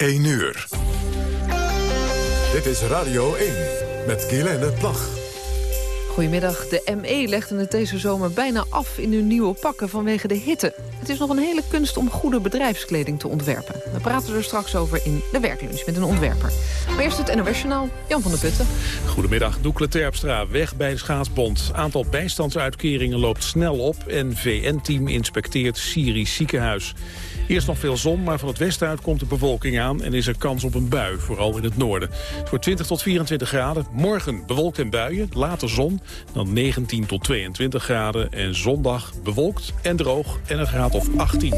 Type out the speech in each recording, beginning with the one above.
1 uur. Dit is Radio 1 met Guylaine Plag. Goedemiddag. De ME legde het deze zomer bijna af in hun nieuwe pakken vanwege de hitte. Het is nog een hele kunst om goede bedrijfskleding te ontwerpen. We praten er straks over in de werklunch met een ontwerper. Maar eerst het NOS Jan van der Putten. Goedemiddag, Doekle Terpstra, weg bij de Schaatsbond. Aantal bijstandsuitkeringen loopt snel op... en VN-team inspecteert Syrisch ziekenhuis. Eerst nog veel zon, maar van het westen uit komt de bewolking aan... en is er kans op een bui, vooral in het noorden. Voor 20 tot 24 graden. Morgen bewolkt en buien, later zon. Dan 19 tot 22 graden. En zondag bewolkt en droog en een graad of 18.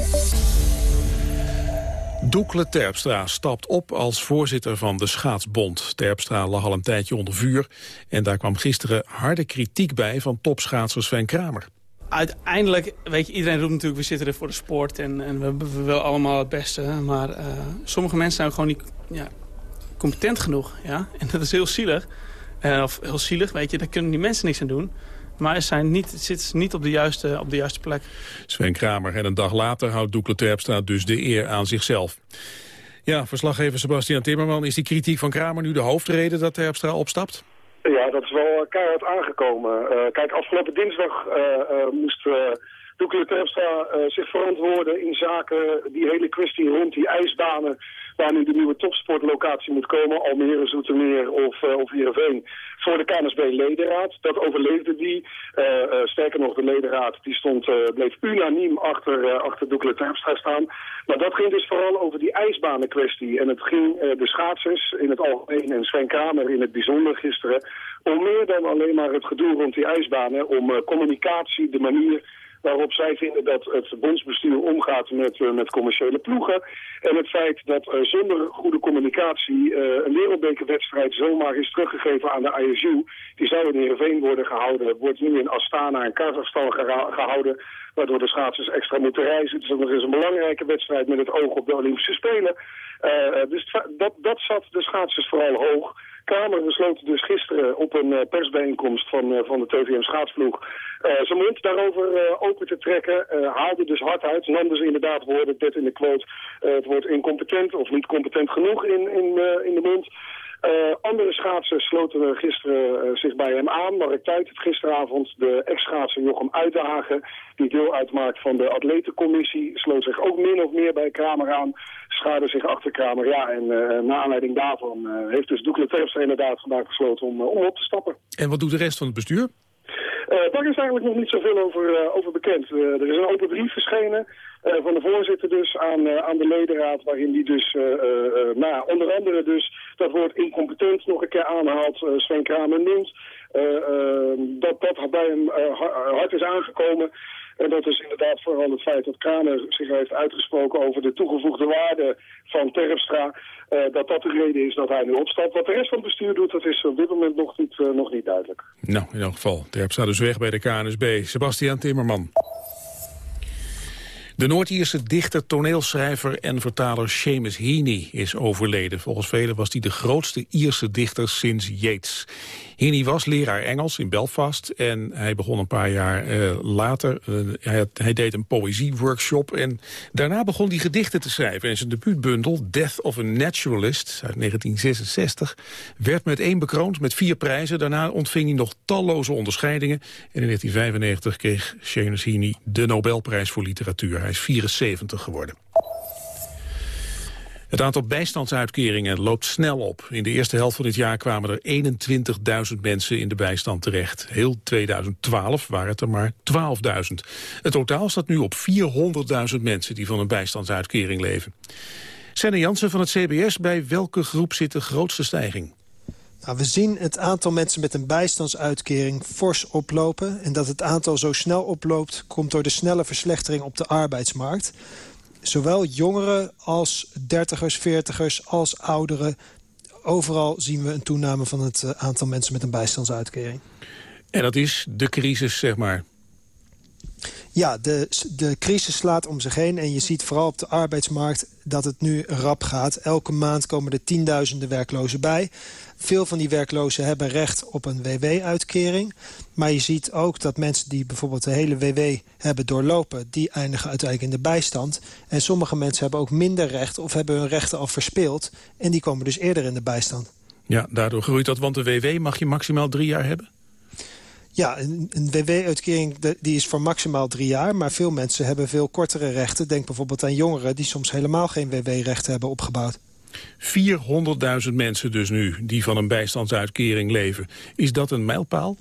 Doekle Terpstra stapt op als voorzitter van de Schaatsbond. Terpstra lag al een tijdje onder vuur. En daar kwam gisteren harde kritiek bij van topschaatsers Sven Kramer uiteindelijk, weet je, iedereen roept natuurlijk, we zitten er voor de sport en, en we, willen allemaal het beste. Maar uh, sommige mensen zijn gewoon niet ja, competent genoeg. Ja? En dat is heel zielig. Uh, of heel zielig, weet je, daar kunnen die mensen niks aan doen. Maar ze zijn niet, zitten niet op de, juiste, op de juiste plek. Sven Kramer en een dag later houdt Doekle Terpstra dus de eer aan zichzelf. Ja, verslaggever Sebastian Timmerman, is die kritiek van Kramer nu de hoofdreden dat Terpstra opstapt? Ja, dat is wel keihard aangekomen. Uh, kijk, afgelopen dinsdag uh, moest Doekle Terpstra zich verantwoorden in zaken die hele kwestie rond die ijsbanen waar nu de nieuwe topsportlocatie moet komen, Almere, Zoetermeer of, uh, of Heerenveen, voor de KNSB-ledenraad. Dat overleefde die. Uh, uh, sterker nog, de ledenraad die stond, bleef unaniem achter, achter Doekle Terpstra staan. Maar dat ging dus vooral over die ijsbanenkwestie. En het ging de schaatsers in het algemeen en Sven Kramer in het bijzonder gisteren... om meer dan alleen maar het gedoe rond die ijsbanen, om communicatie, de manier waarop zij vinden dat het bondsbestuur omgaat met, uh, met commerciële ploegen. En het feit dat uh, zonder goede communicatie uh, een wereldbekerwedstrijd zomaar is teruggegeven aan de ISU. Die zou in Heerenveen worden gehouden, wordt nu in Astana en Kazachstan gehouden waardoor de schaatsers extra moeten reizen. Is ook nog eens een belangrijke wedstrijd met het oog op de Olympische Spelen. Dus dat, dat zat de schaatsers vooral hoog. Kamer besloot dus gisteren op een uh, persbijeenkomst van, uh, van de TVM schaatsvloeg uh, zijn mond daarover open te trekken. haalde dus hard uit, nam dus inderdaad woorden, dit in de quote, het woord incompetent of niet competent genoeg in, in, in de mond. Uh, andere schaatsers sloten gisteren uh, zich bij hem aan. Mark Tuit het gisteravond. De ex-schaatser Jochem Uitdagen, die deel uitmaakt van de atletencommissie, sloot zich ook min of meer bij Kramer aan. Schaarde zich achter Kramer. Ja, en uh, na aanleiding daarvan heeft dus Doekle Terpstra inderdaad vandaag besloten om, om op te stappen. En wat doet de rest van het bestuur? Daar is eigenlijk nog niet zoveel over, over bekend. Er is een open brief verschenen van de voorzitter dus aan, aan de ledenraad... waarin die dus nou, onder andere dus dat woord incompetent nog een keer aanhaalt. Sven Kramer noemt. dat dat bij hem hard is aangekomen. En dat is inderdaad vooral het feit dat Kramer zich heeft uitgesproken over de toegevoegde waarde van Terpstra. Dat dat de reden is dat hij nu opstapt. Wat de rest van het bestuur doet, dat is op dit moment nog niet, nog niet duidelijk. Nou, in elk geval. Terpstra dus weg bij de KNSB. Sebastian Timmerman. De Noord-Ierse dichter, toneelschrijver en vertaler Seamus Heaney is overleden. Volgens velen was hij de grootste Ierse dichter sinds Yeats. Heaney was leraar Engels in Belfast en hij begon een paar jaar uh, later. Uh, hij, hij, deed een poëzieworkshop en daarna begon hij gedichten te schrijven. En zijn debuutbundel Death of a Naturalist uit 1966 werd met één bekroond met vier prijzen. Daarna ontving hij nog talloze onderscheidingen. En in 1995 kreeg Seamus Heaney de Nobelprijs voor literatuur. Is 74 geworden. Het aantal bijstandsuitkeringen loopt snel op. In de eerste helft van dit jaar kwamen er 21.000 mensen in de bijstand terecht. Heel 2012 waren het er maar 12.000. Het totaal staat nu op 400.000 mensen die van een bijstandsuitkering leven. Senne Jansen van het CBS, bij welke groep zit de grootste stijging? Nou, we zien het aantal mensen met een bijstandsuitkering fors oplopen. En dat het aantal zo snel oploopt komt door de snelle verslechtering op de arbeidsmarkt zowel jongeren als dertigers, veertigers, als ouderen... overal zien we een toename van het eh, aantal mensen met een bijstandsuitkering. En dat is de crisis, zeg maar? Ja, de, de crisis slaat om zich heen en je ziet vooral op de arbeidsmarkt dat het nu rap gaat. Elke maand komen er tienduizenden werklozen bij. Veel van die werklozen hebben recht op een WW-uitkering. Maar je ziet ook dat mensen die bijvoorbeeld de hele WW hebben doorlopen... die eindigen uiteindelijk in de bijstand. En sommige mensen hebben ook minder recht of hebben hun rechten al verspeeld. En die komen dus eerder in de bijstand. Ja, daardoor groeit dat, want de WW mag je maximaal drie jaar hebben? Ja, een, WW-uitkering die is voor maximaal drie jaar... maar veel mensen hebben veel kortere rechten. Denk bijvoorbeeld aan jongeren die soms helemaal geen WW-rechten hebben opgebouwd. 400.000 mensen dus nu die van een bijstandsuitkering leven. Is dat een mijlpaal?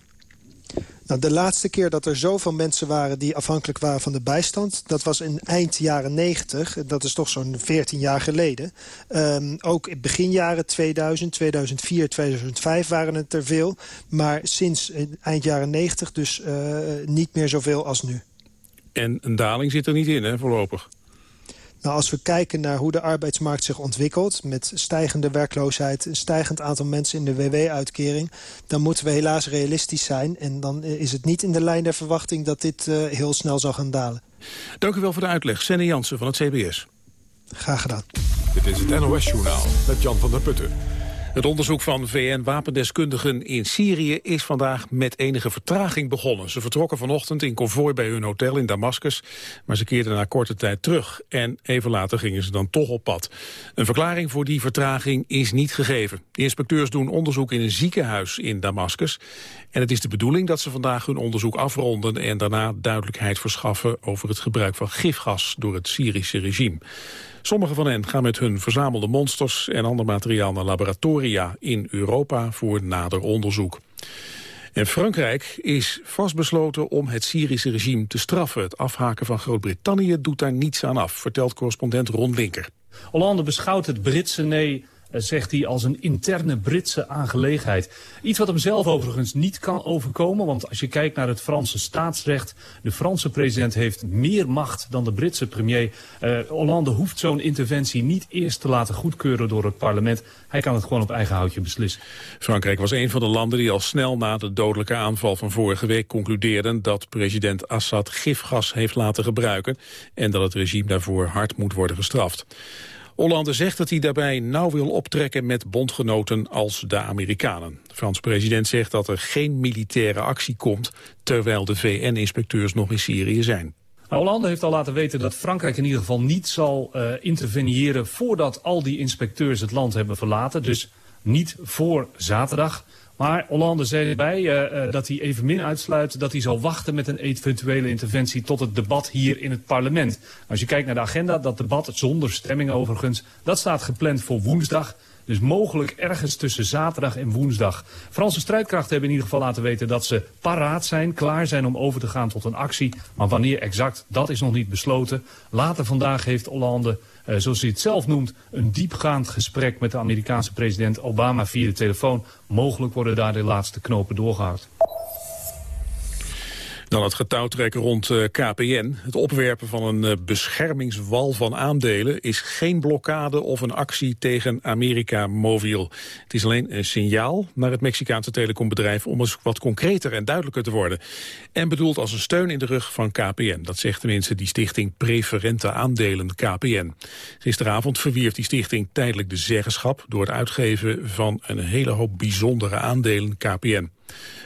Nou, de laatste keer dat er zoveel mensen waren die afhankelijk waren van de bijstand... dat was in eind jaren 90, dat is toch zo'n 14 jaar geleden. Um, ook in begin jaren 2000, 2004, 2005 waren het er veel. Maar sinds eind jaren 90 dus uh, niet meer zoveel als nu. En een daling zit er niet in, hè, voorlopig? Nou, als we kijken naar hoe de arbeidsmarkt zich ontwikkelt... met stijgende werkloosheid, een stijgend aantal mensen in de WW-uitkering... dan moeten we helaas realistisch zijn. En dan is het niet in de lijn der verwachting dat dit uh, heel snel zal gaan dalen. Dank u wel voor de uitleg. Senne Jansen van het CBS. Graag gedaan. Dit is het NOS Journaal met Jan van der Putten. Het onderzoek van VN-wapendeskundigen in Syrië is vandaag met enige vertraging begonnen. Ze vertrokken vanochtend in konvooi bij hun hotel in Damascus, maar ze keerden na korte tijd terug. En even later gingen ze dan toch op pad. Een verklaring voor die vertraging is niet gegeven. De inspecteurs doen onderzoek in een ziekenhuis in Damascus. En het is de bedoeling dat ze vandaag hun onderzoek afronden en daarna duidelijkheid verschaffen over het gebruik van gifgas door het Syrische regime. Sommige van hen gaan met hun verzamelde monsters en ander materiaal naar laboratoria in Europa voor nader onderzoek. En Frankrijk is vastbesloten om het Syrische regime te straffen. Het afhaken van Groot-Brittannië doet daar niets aan af, vertelt correspondent Ron Linker. Hollande beschouwt het Britse nee zegt hij, als een interne Britse aangelegenheid. Iets wat hem zelf overigens niet kan overkomen, want als je kijkt naar het Franse staatsrecht, de Franse president heeft meer macht dan de Britse premier. Uh, Hollande hoeft zo'n interventie niet eerst te laten goedkeuren door het parlement. Hij kan het gewoon op eigen houtje beslissen. Frankrijk was een van de landen die al snel na de dodelijke aanval van vorige week concludeerden dat president Assad gifgas heeft laten gebruiken en dat het regime daarvoor hard moet worden gestraft. Hollande zegt dat hij daarbij nauw wil optrekken met bondgenoten als de Amerikanen. De Franse president zegt dat er geen militaire actie komt... terwijl de VN-inspecteurs nog in Syrië zijn. Nou, Hollande heeft al laten weten dat Frankrijk in ieder geval niet zal uh, interveneren... voordat al die inspecteurs het land hebben verlaten. Dus niet voor zaterdag. Maar Hollande zei erbij uh, uh, dat hij evenmin uitsluit dat hij zal wachten met een eventuele interventie tot het debat hier in het parlement. Als je kijkt naar de agenda, dat debat zonder stemming overigens, dat staat gepland voor woensdag. Dus mogelijk ergens tussen zaterdag en woensdag. Franse strijdkrachten hebben in ieder geval laten weten dat ze paraat zijn, klaar zijn om over te gaan tot een actie. Maar wanneer exact, dat is nog niet besloten. Later vandaag heeft Hollande uh, zoals hij het zelf noemt, een diepgaand gesprek met de Amerikaanse president Obama via de telefoon. Mogelijk worden daar de laatste knopen doorgehaald. Dan het getouwtrekken rond eh, KPN. Het opwerpen van een uh, beschermingswal van aandelen is geen blokkade of een actie tegen America Mobil. Het is alleen een signaal naar het Mexicaanse telecombedrijf om eens wat concreter en duidelijker te worden. En bedoeld als een steun in de rug van KPN. Dat zegt tenminste die stichting Preferente Aandelen KPN. Gisteravond verwierf die stichting tijdelijk de zeggenschap door het uitgeven van een hele hoop bijzondere aandelen KPN.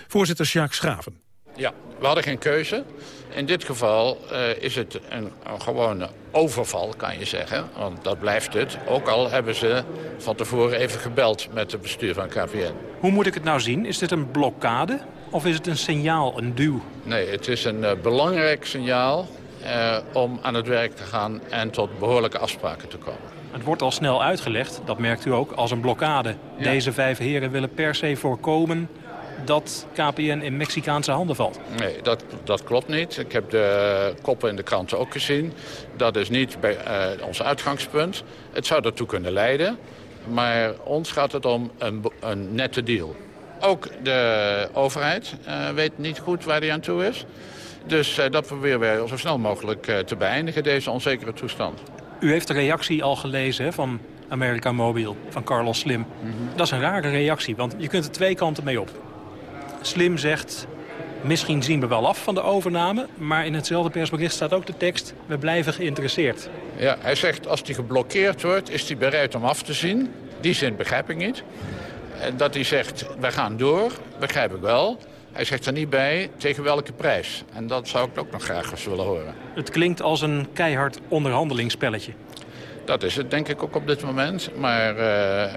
Voorzitter Jacques Schraven. Ja, we hadden geen keuze. In dit geval uh, is het een, een, gewone overval, kan je zeggen. Want dat blijft het. Ook al hebben ze van tevoren even gebeld met het bestuur van KPN. Hoe moet ik het nou zien? Is dit een blokkade of is het een signaal, een duw? Nee, het is een uh, belangrijk signaal uh, om aan het werk te gaan en tot behoorlijke afspraken te komen. Het wordt al snel uitgelegd, dat merkt u ook, als een blokkade. Ja. Deze vijf heren willen per se voorkomen dat KPN in Mexicaanse handen valt. Nee, dat, dat klopt niet. Ik heb de koppen in de kranten ook gezien. Dat is niet bij, uh, ons uitgangspunt. Het zou daartoe kunnen leiden. Maar ons gaat het om een, een nette deal. Ook de overheid uh, weet niet goed waar die aan toe is. Dus uh, dat proberen wij zo snel mogelijk te beëindigen, deze onzekere toestand. U heeft de reactie al gelezen hè, van America Mobil, van Carlos Slim. Mm -hmm. Dat is een rare reactie, want je kunt er twee kanten mee op. Slim zegt, Misschien zien we wel af van de overname, maar in hetzelfde persbericht staat ook de tekst... we blijven geïnteresseerd. Ja, hij zegt als die geblokkeerd wordt, is hij bereid om af te zien. Die zin begrijp ik niet. En dat hij zegt, we gaan door, begrijp ik wel. Hij zegt er niet bij tegen welke prijs. En dat zou ik ook nog graag eens willen horen. Het klinkt als een keihard onderhandelingsspelletje. Dat is het denk ik ook op dit moment. Maar uh,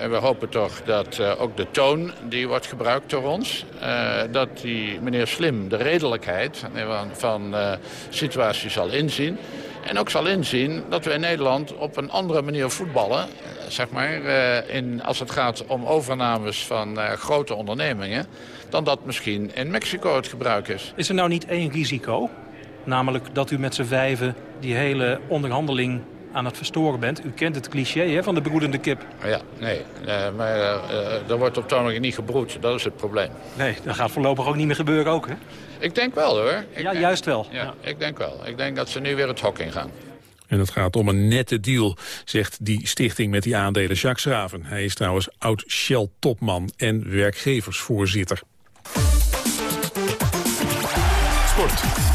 we hopen toch dat uh, ook de toon die wordt gebruikt door ons... Uh, dat die meneer Slim de redelijkheid van, van situatie zal inzien. En ook zal inzien dat we in Nederland op een andere manier voetballen. Zeg maar, in, als het gaat om overnames van grote ondernemingen. Dan dat misschien in Mexico het gebruik is. Is er nou niet één risico? Namelijk dat u met z'n vijven die hele onderhandeling aan het verstoren bent. U kent het cliché hè, van de broedende kip. Ja, nee. Maar uh, er wordt op toon niet gebroed. Dat is het probleem. Nee, dat gaat voorlopig ook niet meer gebeuren ook, hè? Ik denk wel, hoor. Ik ja, denk, juist wel. Ja, ja, ik denk wel. Ik denk dat ze nu weer het hok ingaan. En het gaat om een nette deal, zegt die stichting met die aandelen Jacques Raven. Hij is trouwens oud-Shell-topman en werkgeversvoorzitter. Sport.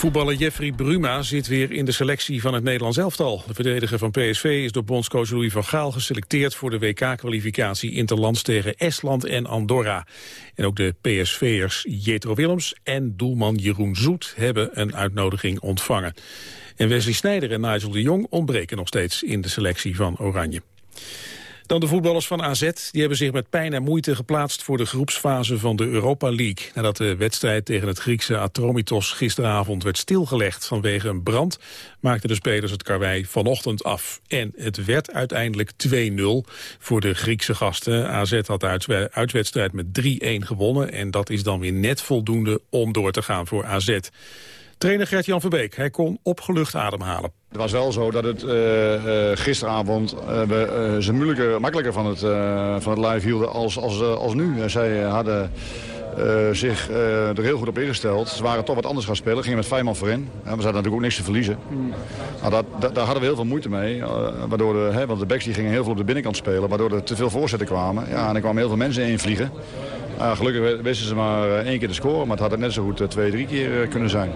Voetballer Jeffrey Bruma zit weer in de selectie van het Nederlands elftal. De verdediger van PSV is door bondscoach Louis van Gaal geselecteerd voor de WK-kwalificatie interlands tegen Estland en Andorra. En ook de PSV'ers Jetro Willems en doelman Jeroen Zoet hebben een uitnodiging ontvangen. En Wesley Sneijder en Nigel de Jong ontbreken nog steeds in de selectie van Oranje. Dan de voetballers van AZ. Die hebben zich met pijn en moeite geplaatst voor de groepsfase van de Europa League. Nadat de wedstrijd tegen het Griekse Atromitos gisteravond werd stilgelegd vanwege een brand, maakten de spelers het karwei vanochtend af. En het werd uiteindelijk 2-0 voor de Griekse gasten. AZ had de uitwedstrijd met 3-1 gewonnen en dat is dan weer net voldoende om door te gaan voor AZ. Trainer Gert-Jan Verbeek, hij kon opgelucht ademhalen. Het was wel zo dat het uh, uh, gisteravond uh, ze moeilijker, makkelijker van het, van het lijf hielden als, als, als nu. Zij hadden zich er heel goed op ingesteld. Ze waren toch wat anders gaan spelen, gingen met vijf man voorin. We zaten natuurlijk ook niks te verliezen. Nou, dat, dat, daar hadden we heel veel moeite mee. waardoor de, hè, want de backs die gingen heel veel op de binnenkant spelen. Waardoor er te veel voorzetten kwamen. Ja, en er kwamen heel veel mensen invliegen. Uh, gelukkig wisten ze maar één keer te scoren, maar het had het net zo goed twee, drie keer kunnen zijn.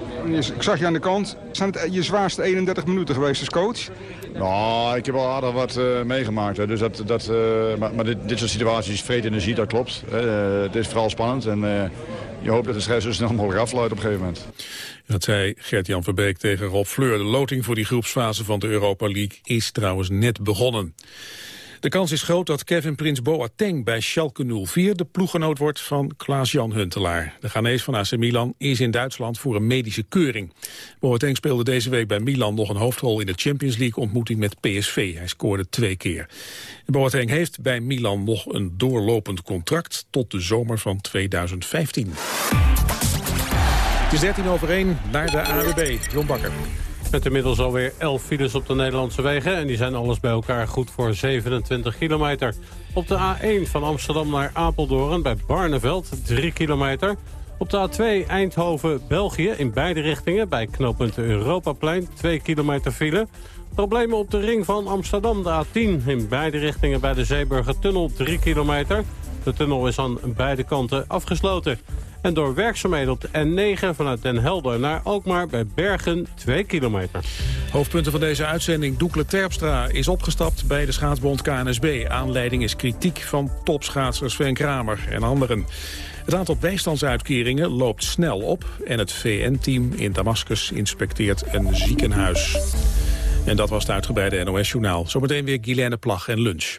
Ik zag je aan de kant. Zijn het je zwaarste 31 minuten geweest als coach? Nou, ik heb al aardig wat uh, meegemaakt. Hè. Dus dat, dat, uh, maar, maar dit, dit, soort situaties, vreet energie, dat klopt. het is vooral spannend en je hoopt dat de strijd zo snel mogelijk afluit op een gegeven moment. Dat zei Gert-Jan Verbeek tegen Rob Fleur. De loting voor die groepsfase van de Europa League is trouwens net begonnen. De kans is groot dat Kevin Prins Boateng bij Schalke 04 de ploeggenoot wordt van Klaas-Jan Huntelaar. De Ghanese van AC Milan is in Duitsland voor een medische keuring. Boateng speelde deze week bij Milan nog een hoofdrol in de Champions League ontmoeting met PSV. Hij scoorde twee keer. Boateng heeft bij Milan nog een doorlopend contract tot de zomer van 2015. Het is 13 over 1 naar de AWB. Jon Bakker. Met inmiddels alweer 11 files op de Nederlandse wegen. En die zijn alles bij elkaar goed voor 27 kilometer. Op de A1 van Amsterdam naar Apeldoorn bij Barneveld 3 kilometer. Op de A2 Eindhoven-België in beide richtingen bij knooppunt Europaplein 2 kilometer file. Problemen op de ring van Amsterdam, de A10 in beide richtingen bij de Zeeburger-tunnel 3 kilometer. De tunnel is aan beide kanten afgesloten. En door werkzaamheden op de N9 vanuit Den Helder naar Alkmaar bij Bergen 2 kilometer. Hoofdpunten van deze uitzending. Doekle Terpstra is opgestapt bij de schaatsbond KNSB. Aanleiding is kritiek van topschaatsers Sven Kramer en anderen. Het aantal bijstandsuitkeringen loopt snel op... en het VN-team in Damascus inspecteert een ziekenhuis. En dat was het uitgebreide NOS-journaal. Zometeen weer Guilaine Plag en lunch.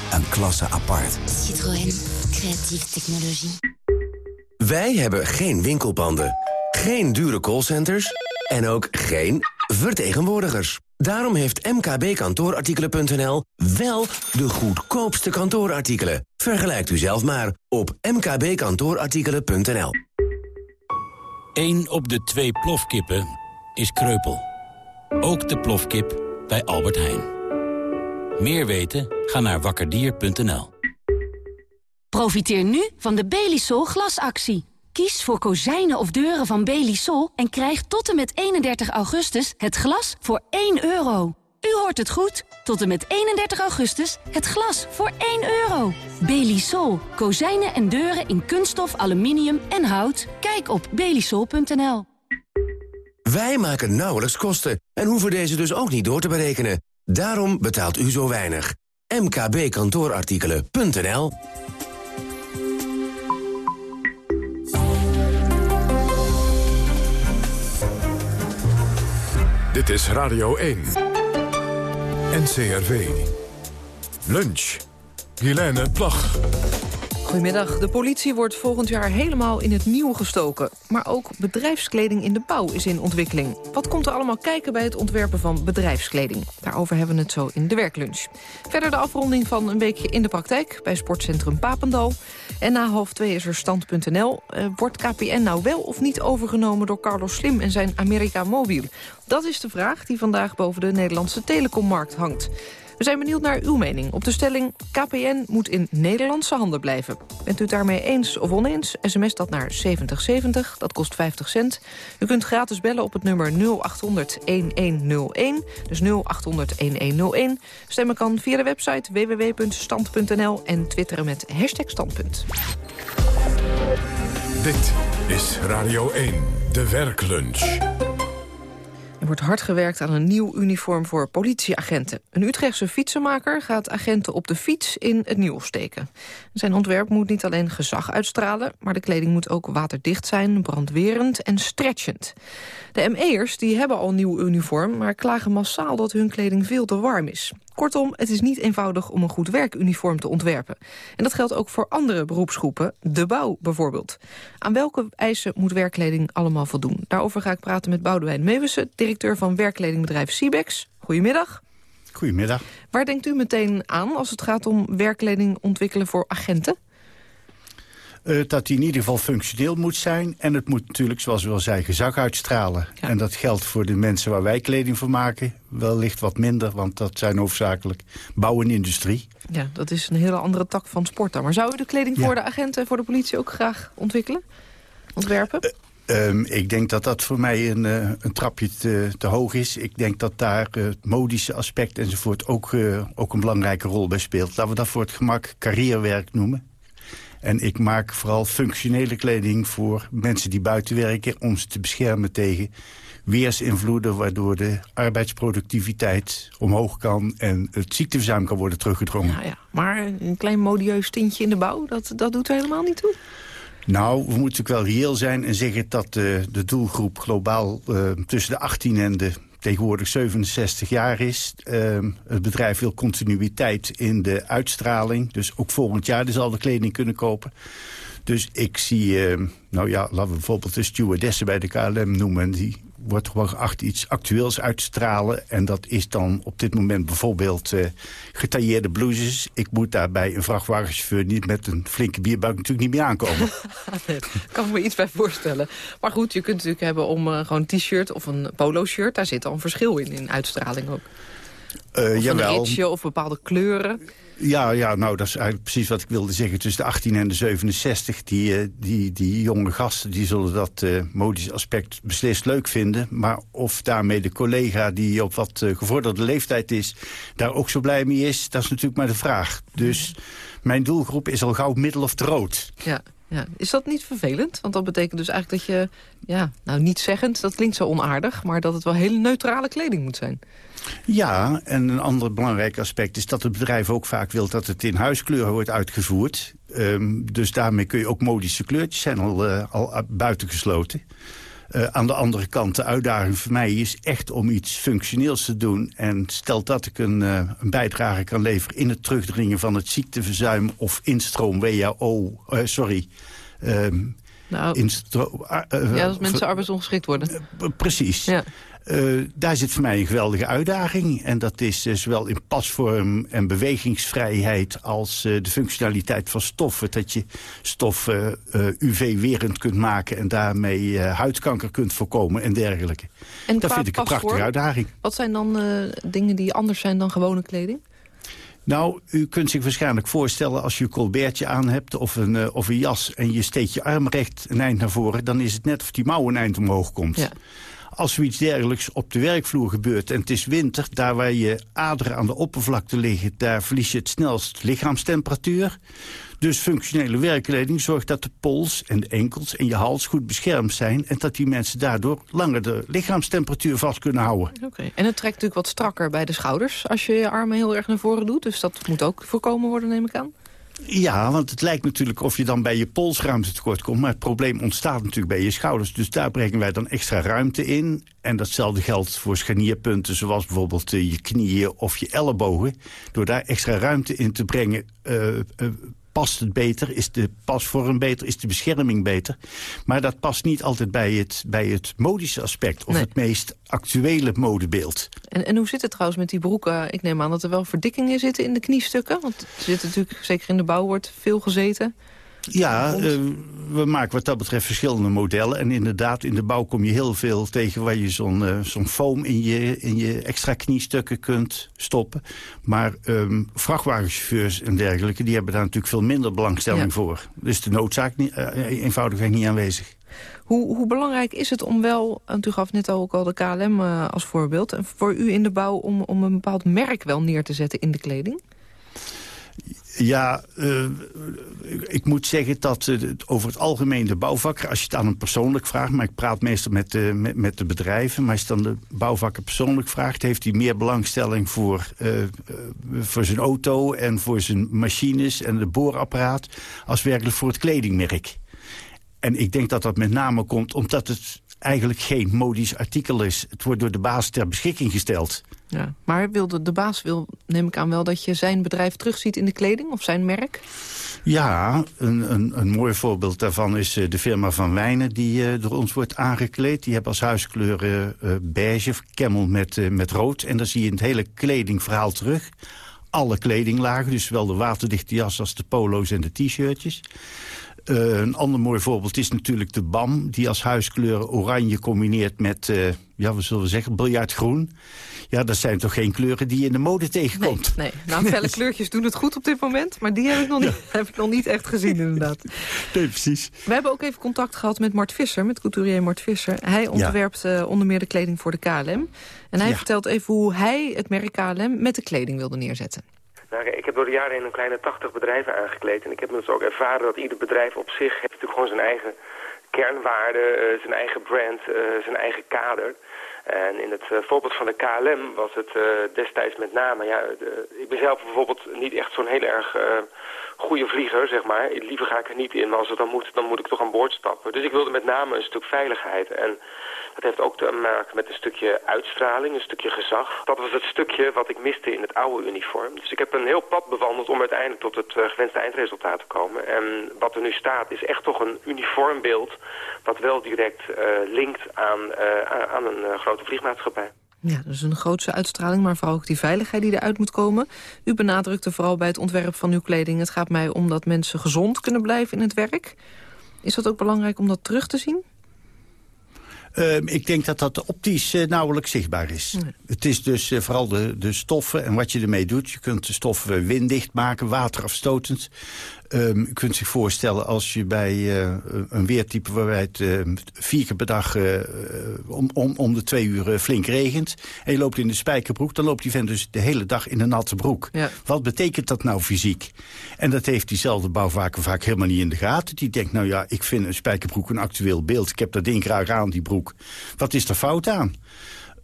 een klasse apart. Citroën. Creatieve technologie. Wij hebben geen winkelpanden, geen dure callcenters en ook geen vertegenwoordigers. Daarom heeft mkbkantoorartikelen.nl wel de goedkoopste kantoorartikelen. Vergelijkt u zelf maar op mkbkantoorartikelen.nl. Eén op de twee plofkippen is kreupel. Ook de plofkip bij Albert Heijn. Meer weten? Ga naar wakkerdier.nl. Profiteer nu van de Belisol glasactie. Kies voor kozijnen of deuren van Belisol en krijg tot en met 31 augustus het glas voor 1 euro. U hoort het goed. Tot en met 31 augustus het glas voor 1 euro. Belisol. Kozijnen en deuren in kunststof, aluminium en hout. Kijk op belisol.nl. Wij maken nauwelijks kosten en hoeven deze dus ook niet door te berekenen. Daarom betaalt u zo weinig. mkbkantoorartikelen.nl Dit is Radio 1. NCRV. Lunch. Helene Plag. Goedemiddag. De politie wordt volgend jaar helemaal in het nieuw gestoken. Maar ook bedrijfskleding in de bouw is in ontwikkeling. Wat komt er allemaal kijken bij het ontwerpen van bedrijfskleding? Daarover hebben we het zo in de werklunch. Verder de afronding van een weekje in de praktijk... bij sportcentrum Papendal. En na half twee is er stand.nl. Uh, wordt KPN nou wel of niet overgenomen door Carlos Slim en zijn America Mobiel? Dat is de vraag die vandaag boven de Nederlandse telecommarkt hangt. We zijn benieuwd naar uw mening op de stelling... KPN moet in Nederlandse handen blijven. Bent u het daarmee eens of oneens? SMS dat naar 7070, dat kost 50 cent. U kunt gratis bellen op het nummer 0800-1101. Dus 0800-1101. Stemmen kan via de website www.stand.nl... en twitteren met hashtag standpunt. Dit is Radio 1, de werklunch. Er wordt hard gewerkt aan een nieuw uniform voor politieagenten. Een Utrechtse fietsenmaker gaat agenten op de fiets in het nieuws steken. Zijn ontwerp moet niet alleen gezag uitstralen... maar de kleding moet ook waterdicht zijn, brandwerend en stretchend. De ME'ers hebben al een nieuw uniform... maar klagen massaal dat hun kleding veel te warm is. Kortom, het is niet eenvoudig om een goed werkuniform te ontwerpen. En dat geldt ook voor andere beroepsgroepen, de bouw bijvoorbeeld. Aan welke eisen moet werkkleding allemaal voldoen? Daarover ga ik praten met Boudewijn Meeuwissen, directeur van werkkledingbedrijf Cibex. Goedemiddag. Goedemiddag. Waar denkt u meteen aan als het gaat om werkkleding ontwikkelen voor agenten? Uh, dat die in ieder geval functioneel moet zijn. En het moet natuurlijk, zoals u al zei, gezag uitstralen. En dat geldt voor de mensen waar wij kleding voor maken. Wellicht wat minder, want dat zijn hoofdzakelijk bouw en industrie. Ja, dat is een hele andere tak van sport dan. Maar zou u de kleding voor de agenten en voor de politie ook graag ontwikkelen? Ontwerpen? Uh, um, ik denk dat dat voor mij een, uh, een trapje te, te, hoog is. Ik denk dat daar uh, het modische aspect enzovoort ook, uh, ook een belangrijke rol bij speelt. Laten we dat voor het gemak carrièrewerk noemen. En ik maak vooral functionele kleding voor mensen die buiten werken... om ze te beschermen tegen weersinvloeden... waardoor de arbeidsproductiviteit omhoog kan... en het ziekteverzuim kan worden teruggedrongen. Ja, ja. Maar een klein modieus tintje in de bouw, dat, dat doet er helemaal niet toe? Nou, we moeten natuurlijk wel reëel zijn en zeggen dat de, de doelgroep globaal uh, tussen de 18 en de tegenwoordig 67 jaar is. Uh, het bedrijf wil continuïteit in de uitstraling. Dus ook volgend jaar zal de kleding kunnen kopen. Dus ik zie, uh, nou ja, laten we bijvoorbeeld de stewardessen bij de KLM noemen. Die wordt gewoon geacht iets actueels uit te stralen. En dat is dan op dit moment bijvoorbeeld uh, getailleerde blouses. Ik moet daarbij een vrachtwagenchauffeur niet met een flinke bierbuik natuurlijk niet meer aankomen. kan me iets bij voorstellen. Maar goed, je kunt natuurlijk hebben om uh, gewoon een t-shirt of een polo-shirt. Daar zit al een verschil in, in uitstraling ook. Uh, of jawel. een ritsje of bepaalde kleuren. Ja, ja, nou, dat is eigenlijk precies wat ik wilde zeggen. Tussen de 18 en de 67, die, uh, die, die jonge gasten... die zullen dat uh, modische aspect beslist leuk vinden. Maar of daarmee de collega die op wat uh, gevorderde leeftijd is... daar ook zo blij mee is, dat is natuurlijk maar de vraag. Dus mijn doelgroep is al gauw middel of te rood. Ja. Ja. Is dat niet vervelend? Want dat betekent dus eigenlijk dat je, ja, nou niet zeggend, dat klinkt zo onaardig... maar dat het wel hele neutrale kleding moet zijn. Ja, en een ander belangrijk aspect is dat het bedrijf ook vaak wil... dat het in huiskleuren wordt uitgevoerd. Um, dus daarmee kun je ook modische kleurtjes zijn al, uh, al buitengesloten. Uh, aan de andere kant, de uitdaging voor mij is echt om iets functioneels te doen. En stel dat ik een, uh, een bijdrage kan leveren in het terugdringen van het ziekteverzuim... of instroom WHO, uh, sorry... Um, nou, instro- ja, als mensen arbeidsongeschikt worden. precies. Ja. Uh, daar zit voor mij een geweldige uitdaging. En dat is uh, zowel in pasvorm en bewegingsvrijheid... als uh, de functionaliteit van stoffen. Dat je stoffen UV-werend kunt maken... en daarmee huidkanker kunt voorkomen en dergelijke. En dat vind ik een prachtige uitdaging. Wat zijn dan dingen die anders zijn dan gewone kleding? Nou, u kunt zich waarschijnlijk voorstellen als je een colbertje aan hebt of een, uh, of een jas... en je steekt je arm recht een eind naar voren... dan is het net of die mouw een eind omhoog komt. Ja. Als zoiets dergelijks op de werkvloer gebeurt en het is winter... daar waar je aderen aan de oppervlakte liggen... daar verlies je het snelst lichaamstemperatuur. Dus functionele werkkleding zorgt dat de pols en de enkels en je hals goed beschermd zijn... en dat die mensen daardoor langer de lichaamstemperatuur vast kunnen houden. Oké. En het trekt natuurlijk wat strakker bij de schouders als je je armen heel erg naar voren doet. Dus dat moet ook voorkomen worden, neem ik aan. Ja, want het lijkt natuurlijk of je dan bij je polsruimte tekort komt. Maar het probleem ontstaat natuurlijk bij je schouders. Dus daar brengen wij dan extra ruimte in. En datzelfde geldt voor scharnierpunten zoals bijvoorbeeld eh, je knieën of je ellebogen. Door daar extra ruimte in te brengen... Uh, past het beter, is de pasvorm beter, is de bescherming beter. Maar dat past niet altijd bij het, bij het modische aspect... of het meest actuele modebeeld. En, en hoe zit het trouwens met die broeken? Ik neem aan dat er wel verdikkingen zitten in de kniestukken. Want er zit natuurlijk, zeker in de bouw, wordt veel gezeten. Ja, uh, we maken wat dat betreft verschillende modellen. En inderdaad, in de bouw kom je heel veel tegen... waar je zo'n uh, zo'n foam in je, in je extra kniestukken kunt stoppen. Maar um, vrachtwagenchauffeurs en dergelijke... die hebben daar natuurlijk veel minder belangstelling voor. Dus de noodzaak niet, uh, eenvoudigweg niet aanwezig. Hoe, hoe, belangrijk is het om wel, en u gaf net ook al de KLM als voorbeeld... voor u in de bouw om, om een bepaald merk wel neer te zetten in de kleding? Ja, uh, ik moet zeggen dat over het algemeen de bouwvakker... als je het aan hem persoonlijk vraagt... maar ik praat meestal met, uh, met, met, de bedrijven... maar als je dan de bouwvakker persoonlijk vraagt... heeft hij meer belangstelling voor, voor zijn auto... en voor zijn machines en het boorapparaat... als werkelijk voor het kledingmerk. En ik denk dat dat met name komt omdat het eigenlijk geen modisch artikel is. Het wordt door de baas ter beschikking gesteld. Ja, maar wil de, baas wil, neem ik aan wel, dat je zijn bedrijf terugziet in de kleding of zijn merk? Ja, een, een, een mooi voorbeeld daarvan is eh, de firma Van Wijnen... die uh, door ons wordt aangekleed. Die hebben als huiskleur uh, beige, camel met, met rood. En dan zie je het hele kledingverhaal terug. Alle kledinglagen, dus zowel de waterdichte jas als de polo's en de t-shirtjes. Uh, een ander mooi voorbeeld is natuurlijk de BAM... die als huiskleur oranje combineert met, uh, ja, wat zullen we zeggen, biljartgroen. Ja, dat zijn toch geen kleuren die je in de mode tegenkomt? Nee, nee. nou, felle kleurtjes doen het goed op dit moment... maar die heb ik nog niet, heb ik nog niet echt gezien, inderdaad. Nee, precies. We hebben ook even contact gehad met Mart Visser, met couturier Mart Visser. Hij ontwerpt uh, onder meer de kleding voor de KLM. En hij vertelt even hoe hij het merk KLM met de kleding wilde neerzetten. Nou, ik heb door de jaren in een kleine 80 bedrijven aangekleed. En ik heb dus ook ervaren dat ieder bedrijf op zich heeft natuurlijk gewoon zijn eigen kernwaarden, uh, zijn eigen brand, uh, zijn eigen kader. En in het voorbeeld van de KLM was het destijds met name... Ja, ik ben zelf bijvoorbeeld niet echt zo'n heel erg goede vlieger, zeg maar. Liever ga ik er niet in, maar als het dan moet, dan moet ik toch aan boord stappen. Dus ik wilde met name een stuk veiligheid. En dat heeft ook te maken met een stukje uitstraling, een stukje gezag. Dat was het stukje wat ik miste in het oude uniform. Dus ik heb een heel pad bewandeld om uiteindelijk tot het uh, gewenste eindresultaat te komen. En wat er nu staat is echt toch een uniformbeeld... wat wel direct uh, linkt aan, uh, aan een grote vliegmaatschappij. Ja, dus een grootse uitstraling, maar vooral ook die veiligheid die eruit moet komen. U benadrukte vooral bij het ontwerp van uw kleding... het gaat mij om dat mensen gezond kunnen blijven in het werk. Is dat ook belangrijk om dat terug te zien? Uh, ik denk dat dat optisch uh, nauwelijks zichtbaar is. Het is dus uh, vooral de, de stoffen en wat je ermee doet. Je kunt de stoffen winddicht maken, waterafstotend. Um, u kunt zich voorstellen als je bij uh, een weertype waarbij het uh, vier keer per dag uh, om, om, om de twee uur flink regent... en je loopt in de spijkerbroek, dan loopt die vent dus de hele dag in een natte broek. Ja. Wat betekent dat nou fysiek? En dat heeft diezelfde bouwvaker vaak helemaal niet in de gaten. Die denkt, nou ja, ik vind een spijkerbroek een actueel beeld. Ik heb dat ding graag aan, die broek. Wat is er fout aan?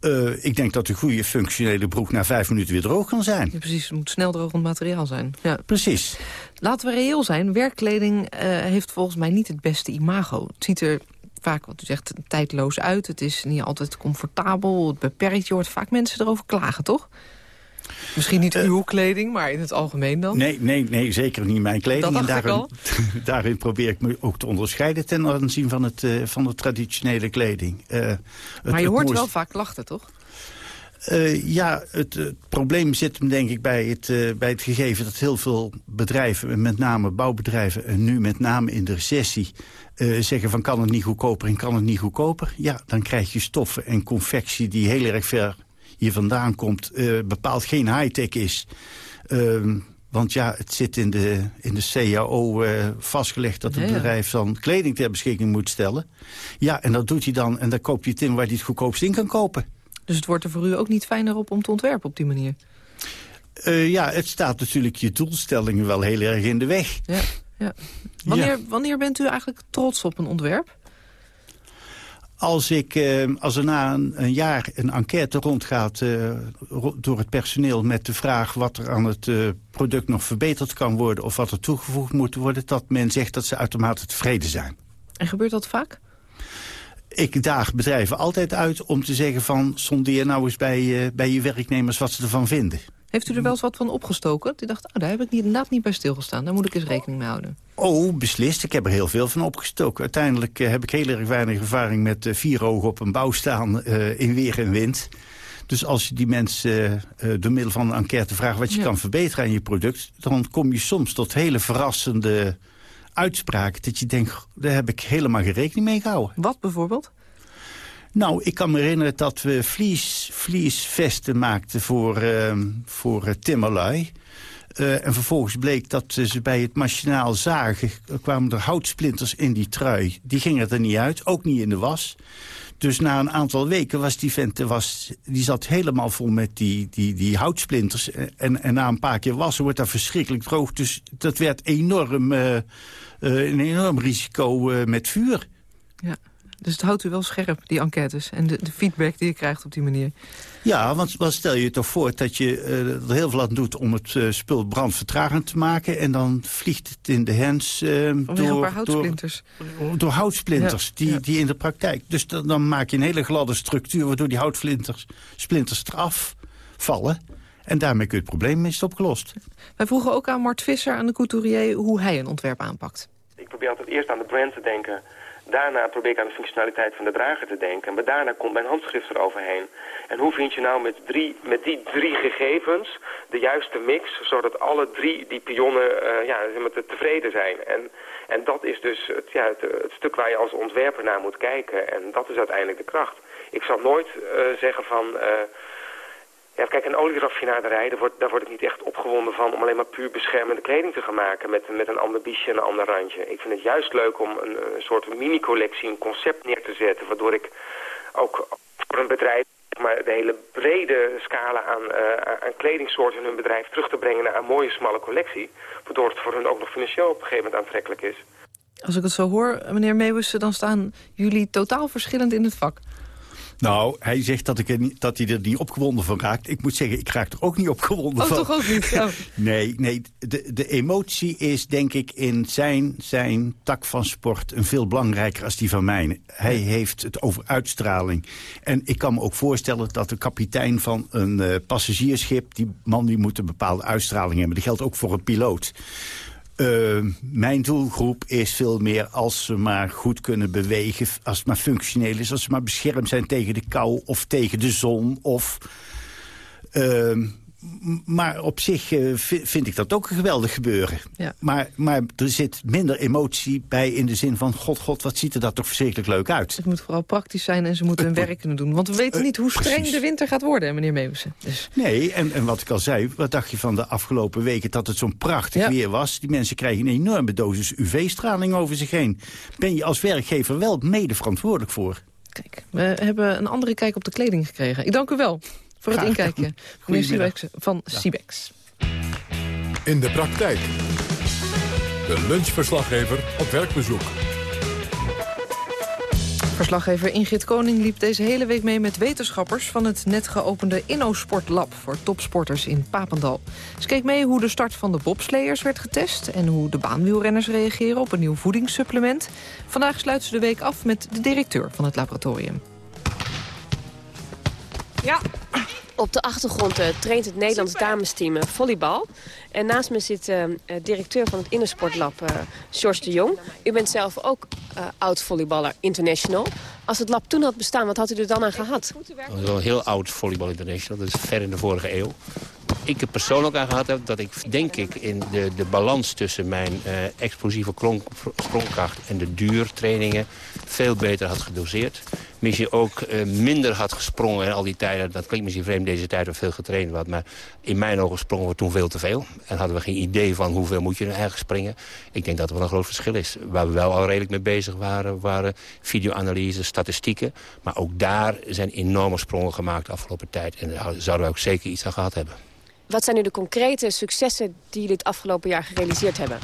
Uh, ik denk dat een goede functionele broek na vijf minuten weer droog kan zijn. Ja, precies, het moet snel drogend materiaal zijn. Ja. Precies. Laten we reëel zijn, werkkleding uh, heeft volgens mij niet het beste imago. Het ziet er vaak, wat u zegt, tijdloos uit. Het is niet altijd comfortabel, het beperkt. Je hoort vaak mensen erover klagen, toch? Misschien niet uw kleding, maar in het algemeen dan? Nee, nee, nee zeker niet mijn kleding. Dat en dacht ik daarin, daarin probeer ik me ook te onderscheiden ten aanzien van, het, eh, van de traditionele kleding. Eh, het- maar je hoort wel vaak klachten, toch? Eh, ja, het, het probleem zit hem denk ik bij het, eh, bij het gegeven dat heel veel bedrijven, en met name bouwbedrijven, en nu met name in de recessie, eh, zeggen van kan het niet goedkoper en kan het niet goedkoper. Ja, dan krijg je stoffen en confectie die heel erg ver hier vandaan komt, eh, bepaald geen high-tech is. Ehm, want ja, het zit in de, in de CAO eh, vastgelegd dat het Ja, ja. bedrijf dan kleding ter beschikking moet stellen. Ja, en dat doet hij dan en dan koop je het in waar hij het goedkoopst in kan kopen. Dus het wordt er voor u ook niet fijner op om te ontwerpen op die manier? Eh, ja, het staat natuurlijk je doelstellingen wel heel erg in de weg. Ja, ja. Wanneer, wanneer bent u eigenlijk trots op een ontwerp? Als, ik, eh, als er na een, een jaar een enquête rondgaat eh, door het personeel... met de vraag wat er aan het eh, product nog verbeterd kan worden... of wat er toegevoegd moet worden... dat men zegt dat ze uitermate tevreden zijn. En gebeurt dat vaak? Ik daag bedrijven altijd uit om te zeggen van... sondeer nou eens bij, bij je werknemers wat ze ervan vinden. Heeft u er wel eens wat van opgestoken? Die dacht, oh, daar heb ik niet, inderdaad niet bij stilgestaan. Daar moet ik eens rekening mee houden. Oh, beslist. Ik heb er heel veel van opgestoken. Uiteindelijk eh, heb ik heel erg weinig ervaring met eh, vier ogen op een bouw staan eh, in weer en wind. Dus als je die mensen door middel van een enquête vraagt wat je Ja. kan verbeteren aan je product... dan kom je soms tot hele verrassende uitspraken. Dat je denkt, daar heb ik helemaal geen rekening mee gehouden. Wat bijvoorbeeld? Nou, ik kan me herinneren dat we vlies, vliesvesten maakten voor, eh, voor eh, timmerlui. Eh, en vervolgens bleek dat ze bij het machinaal zagen... kwamen er houtsplinters in die trui. Die gingen er niet uit, ook niet in de was. Dus na een aantal weken was die vent, was, die zat helemaal vol met die, die, die houtsplinters. Eh, En, en na een paar keer wassen wordt dat verschrikkelijk droog. Dus dat werd enorm, een enorm risico met vuur. Ja. Dus het houdt u wel scherp, die enquêtes. En de, de feedback die je krijgt op die manier. Ja, want stel je je toch voor dat je eh, er heel veel aan doet om het eh, spul brandvertragend te maken. En dan vliegt het in de hens eh, door, paar houtsplinters. door, door houtsplinters Ja, die, ja. die in de praktijk. Dus dan, dan maak je een hele gladde structuur waardoor die houtsplinters splinters eraf vallen. En daarmee kun je het probleem is opgelost. Wij vroegen ook aan Mart Visser, aan de couturier, hoe hij een ontwerp aanpakt. Ik probeer altijd eerst aan de brand te denken. Daarna probeer ik aan de functionaliteit van de drager te denken. Maar daarna komt mijn handschrift eroverheen. En hoe vind je nou met, drie, met die drie gegevens de juiste mix... zodat alle drie die pionnen eh, ja, tevreden zijn. En, en dat is dus het, ja, het stuk waar je als ontwerper naar moet kijken. En dat is uiteindelijk de kracht. Ik zal nooit eh, zeggen van... eh, ja, kijk, een olieraffinaderij, daar word, daar word ik niet echt opgewonden van... om alleen maar puur beschermende kleding te gaan maken... met, met een ander biesje en een ander randje. Ik vind het juist leuk om een, een soort mini-collectie, een concept neer te zetten... waardoor ik ook voor een bedrijf maar de hele brede scala aan, eh, aan kledingsoorten in hun bedrijf terug te brengen... naar een mooie, smalle collectie. Waardoor het voor hun ook nog financieel op een gegeven moment aantrekkelijk is. Als ik het zo hoor, meneer Meeuwissen, dan staan jullie totaal verschillend in het vak. Nou, hij zegt dat, ik er niet, dat hij er niet opgewonden van raakt. Ik moet zeggen, ik raak er ook niet opgewonden Oh, van. toch ook niet? Oh. Nee, nee de, de emotie is denk ik in zijn, zijn tak van sport... een veel belangrijker als die van mij. Hij heeft het over uitstraling. En ik kan me ook voorstellen dat de kapitein van een eh, passagiersschip... die man die moet een bepaalde uitstraling hebben. Dat geldt ook voor een piloot. Uh, mijn doelgroep is veel meer als ze maar goed kunnen bewegen... als het maar functioneel is, als ze maar beschermd zijn tegen de kou... of tegen de zon, of... Uh, maar op zich uh, vind ik dat ook een geweldig gebeuren. Ja. Maar, maar er zit minder emotie bij in de zin van... god, god, wat ziet er dat toch verschrikkelijk leuk uit. Het moet vooral praktisch zijn en ze moeten hun werk kunnen doen. Want we weten niet hoe streng Precies. de winter gaat worden, meneer Meeuwissen. Dus. Nee, en, en wat ik al zei, wat dacht je van de afgelopen weken... dat het zo'n prachtig ja. weer was. Die mensen krijgen een enorme dosis UV-straling over zich heen. Ben je als werkgever wel mede verantwoordelijk voor. Kijk, we hebben een andere kijk op de kleding gekregen. Ik dank u wel voor het inkijken. Meneer Sibex van. Sibex. In de praktijk. De lunchverslaggever op werkbezoek. Verslaggever Ingrid Koning liep deze hele week mee met wetenschappers... van het net geopende InnoSport Lab voor topsporters in Papendal. Ze keek mee hoe de start van de bobsleiers werd getest... en hoe de baanwielrenners reageren op een nieuw voedingssupplement. Vandaag sluit ze de week af met de directeur van het laboratorium. Ja, Op de achtergrond uh, traint het Nederlands damesteam uh, volleybal. En naast me zit uh, directeur van het Innersportlab, George de Jong. U bent zelf ook oud-volleyballer international. Als het lab toen had bestaan, wat had u er dan aan gehad? Dat is wel een heel oud volleybal international. Dat is ver in de vorige eeuw ik er persoonlijk aan gehad heb... dat ik, denk ik, in de, de balans tussen mijn uh, explosieve sprongkracht... en de duurtrainingen veel beter had gedoseerd. Misschien ook uh, minder had gesprongen in al die tijden. Dat klinkt misschien vreemd deze tijd, we veel getraind was. Maar in mijn ogen sprongen we toen veel te veel. En hadden we geen idee van hoeveel moet je nu eigenlijk springen. Ik denk dat er wel een groot verschil is. Waar we wel al redelijk mee bezig waren, waren videoanalyse, statistieken. Maar ook daar zijn enorme sprongen gemaakt de afgelopen tijd. En daar zouden we ook zeker iets aan gehad hebben. Wat zijn nu de concrete successen die jullie het afgelopen jaar gerealiseerd hebben?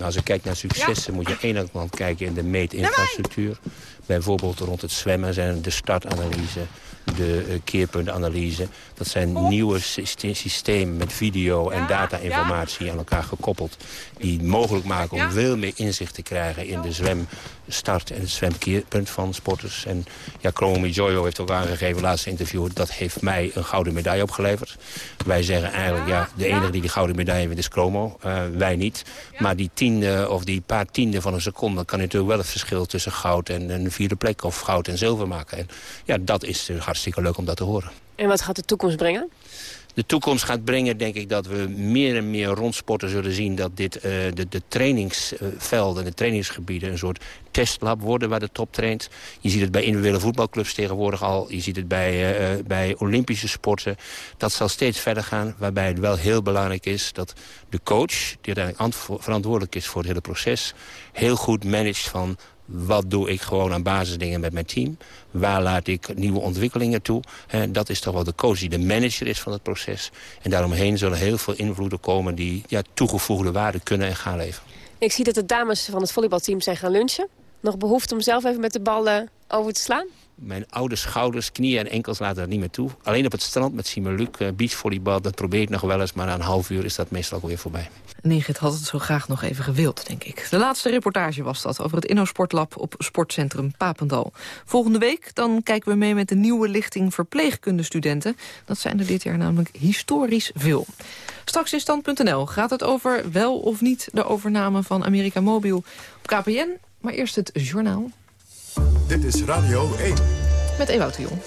Nou, als je kijkt naar successen moet je aan de ene kant kijken in de meetinfrastructuur. Bijvoorbeeld rond het zwemmen zijn de startanalyse, de uh, keerpuntanalyse. Dat zijn nieuwe systemen met video en data-informatie aan elkaar gekoppeld. Die mogelijk maken om veel meer inzicht te krijgen in de zwemstart en het zwemkeerpunt van sporters. En ja, Chromi Jojo heeft ook aangegeven, laatste interview, dat heeft mij een gouden medaille opgeleverd. Wij zeggen eigenlijk, ja, de enige die die gouden medaille wint is Chromo. Uh, wij niet. Maar die of die paar tiende van een seconde kan natuurlijk wel het verschil tussen goud en een vierde plek of goud en zilver maken. En ja, dat is hartstikke leuk om dat te horen. En wat gaat de toekomst brengen? De toekomst gaat brengen, denk ik, dat we meer en meer rondsporten zullen zien... dat dit, uh, de, de trainingsvelden, de trainingsgebieden... een soort testlab worden waar de top traint. Je ziet het bij individuele voetbalclubs tegenwoordig al. Je ziet het bij, uh, bij Olympische sporten. Dat zal steeds verder gaan, waarbij het wel heel belangrijk is... dat de coach, die uiteindelijk verantwoordelijk is voor het hele proces... heel goed managt van wat doe ik gewoon aan basisdingen met mijn team? Waar laat ik nieuwe ontwikkelingen toe? En dat is toch wel de coach die de manager is van het proces. En daaromheen zullen heel veel invloeden komen... die ja, toegevoegde waarde kunnen en gaan leveren. Ik zie dat de dames van het volleybalteam zijn gaan lunchen. Nog behoefte om zelf even met de bal over te slaan? Mijn oude schouders, knieën en enkels laten dat niet meer toe. Alleen op het strand met Simeluc, uh, beachvolleybal, dat probeer ik nog wel eens. Maar na een half uur is dat meestal ook weer voorbij. Nigit had het zo graag nog even gewild, denk ik. De laatste reportage was dat over het InnoSportlab op Sportcentrum Papendal. Volgende week dan kijken we mee met de nieuwe lichting verpleegkundestudenten. Dat zijn er dit jaar namelijk historisch veel. Straks in stand.nl gaat het over wel of niet de overname van America Mobiel op KPN. Maar eerst het journaal. Dit is Radio 1. Met Ewout de Jong.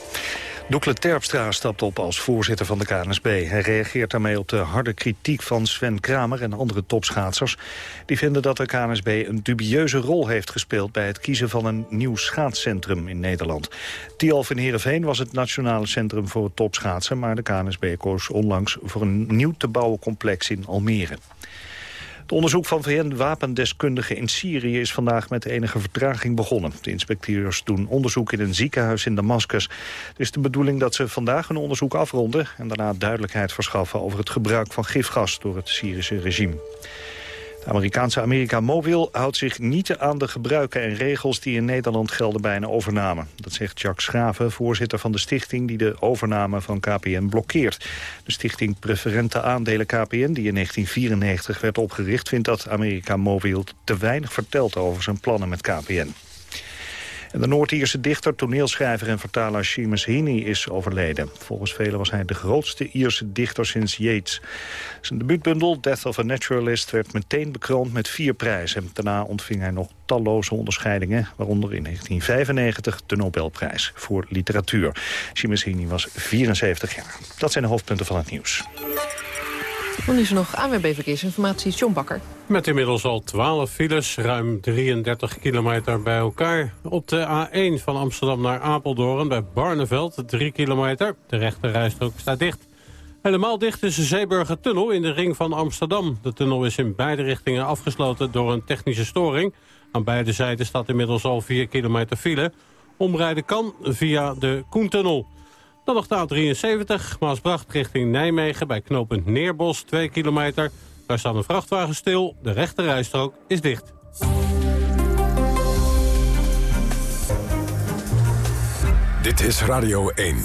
Doekle Terpstra stapt op als voorzitter van de KNSB. Hij reageert daarmee op de harde kritiek van Sven Kramer en andere topschaatsers. Die vinden dat de KNSB een dubieuze rol heeft gespeeld... bij het kiezen van een nieuw schaatscentrum in Nederland. Tialf in Heerenveen was het nationale centrum voor het topschaatsen... maar de KNSB koos onlangs voor een nieuw te bouwen complex in Almere. Onderzoek van VN-wapendeskundigen in Syrië is vandaag met enige vertraging begonnen. De inspecteurs doen onderzoek in een ziekenhuis in Damascus. Het is de bedoeling dat ze vandaag hun onderzoek afronden... en daarna duidelijkheid verschaffen over het gebruik van gifgas door het Syrische regime. De Amerikaanse America Mobil houdt zich niet aan de gebruiken en regels die in Nederland gelden bij een overname. Dat zegt Jacques Schraven, voorzitter van de stichting die de overname van KPN blokkeert. De stichting Preferente Aandelen KPN, die in 1994 werd opgericht, vindt dat America Mobil te weinig vertelt over zijn plannen met KPN. De Noord-Ierse dichter, toneelschrijver en vertaler Seamus Heaney is overleden. Volgens velen was hij de grootste Ierse dichter sinds Yeats. Zijn debuutbundel Death of a Naturalist werd meteen bekroond met vier prijzen. Daarna ontving hij nog talloze onderscheidingen, waaronder in 1995 de Nobelprijs voor literatuur. Seamus Heaney was 74 jaar. Dat zijn de hoofdpunten van het nieuws. Dan is er nog ANWB-verkeersinformatie, John Bakker. Met inmiddels al 12 files, ruim 33 kilometer bij elkaar. Op de A1 van Amsterdam naar Apeldoorn bij Barneveld, 3 kilometer. De rechte rijstrook staat dicht. Helemaal dicht is de Zeeburger Tunnel in de ring van Amsterdam. De tunnel is in beide richtingen afgesloten door een technische storing. Aan beide zijden staat inmiddels al 4 kilometer file. Omrijden kan via de Koentunnel. Dan nog de A73, Maasbracht richting Nijmegen bij knooppunt Neerbos, 2 kilometer. Daar staat een vrachtwagen stil, de rechte rijstrook is dicht. Dit is Radio 1.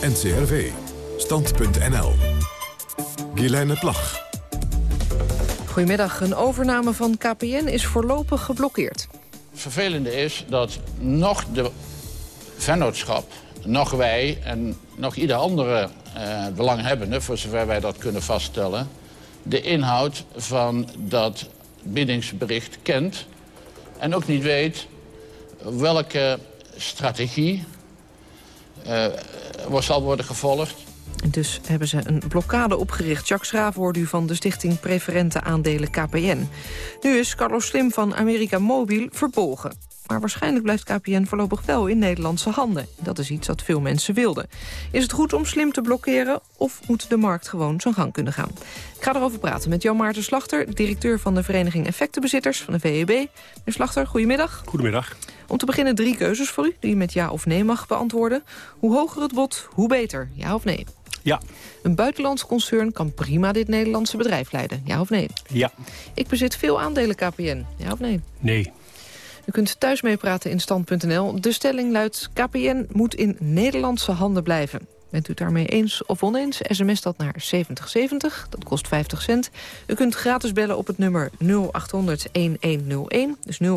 NCRV. Stand.nl. Guilaine Plag. Goedemiddag. Een overname van KPN is voorlopig geblokkeerd. Het vervelende is dat nog de vennootschap nog wij en nog ieder andere uh, belanghebbende, voor zover wij dat kunnen vaststellen... de inhoud van dat biedingsbericht kent en ook niet weet welke strategie uh, zal worden gevolgd. Dus hebben ze een blokkade opgericht. Jacques Schraaf hoorde u van de stichting Preferente Aandelen KPN. Nu is Carlos Slim van America Mobiel verbolgen. Maar waarschijnlijk blijft KPN voorlopig wel in Nederlandse handen. Dat is iets dat veel mensen wilden. Is het goed om Slim te blokkeren of moet de markt gewoon zijn gang kunnen gaan? Ik ga erover praten met Jan Maarten Slachter... directeur van de Vereniging Effectenbezitters van de VEB. Meneer Slachter, goedemiddag. Goedemiddag. Om te beginnen drie keuzes voor u, die u met ja of nee mag beantwoorden. Hoe hoger het bod, hoe beter, ja of nee? Ja. Een buitenlands concern kan prima dit Nederlandse bedrijf leiden, ja of nee? Ja. Ik bezit veel aandelen KPN, ja of nee? Nee. U kunt thuis meepraten in stand.nl. De stelling luidt, KPN moet in Nederlandse handen blijven. Bent u het daarmee eens of oneens? SMS dat naar 7070, dat kost 50 cent. U kunt gratis bellen op het nummer 0800-1101, dus 0800-1101.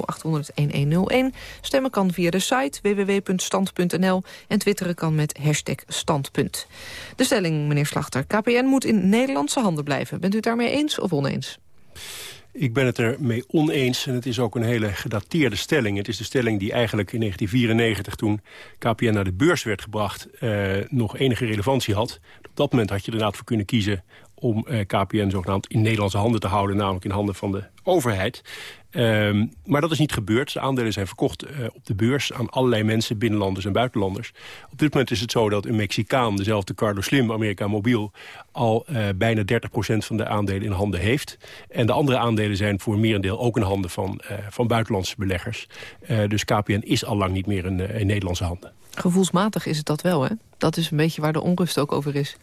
Stemmen kan via de site www.stand.nl en twitteren kan met hashtag standpunt. De stelling, meneer Slachter, KPN moet in Nederlandse handen blijven. Bent u het daarmee eens of oneens? Ik ben het er mee oneens en het is ook een hele gedateerde stelling. Het is de stelling die eigenlijk in 1994, toen KPN naar de beurs werd gebracht... Uh, nog enige relevantie had. Op dat moment had je er inderdaad voor kunnen kiezen om uh, KPN zogenaamd in Nederlandse handen te houden... namelijk in handen van de overheid. Um, maar dat is niet gebeurd. De aandelen zijn verkocht uh, op de beurs aan allerlei mensen, binnenlanders en buitenlanders. Op dit moment is het zo dat een Mexicaan, dezelfde Carlos Slim, Amerika Mobiel... al uh, bijna 30% van de aandelen in handen heeft. En de andere aandelen zijn voor merendeel ook in handen van, van buitenlandse beleggers. dus KPN is al lang niet meer in, in Nederlandse handen. Gevoelsmatig is het dat wel, hè? Dat is een beetje waar de onrust ook over is.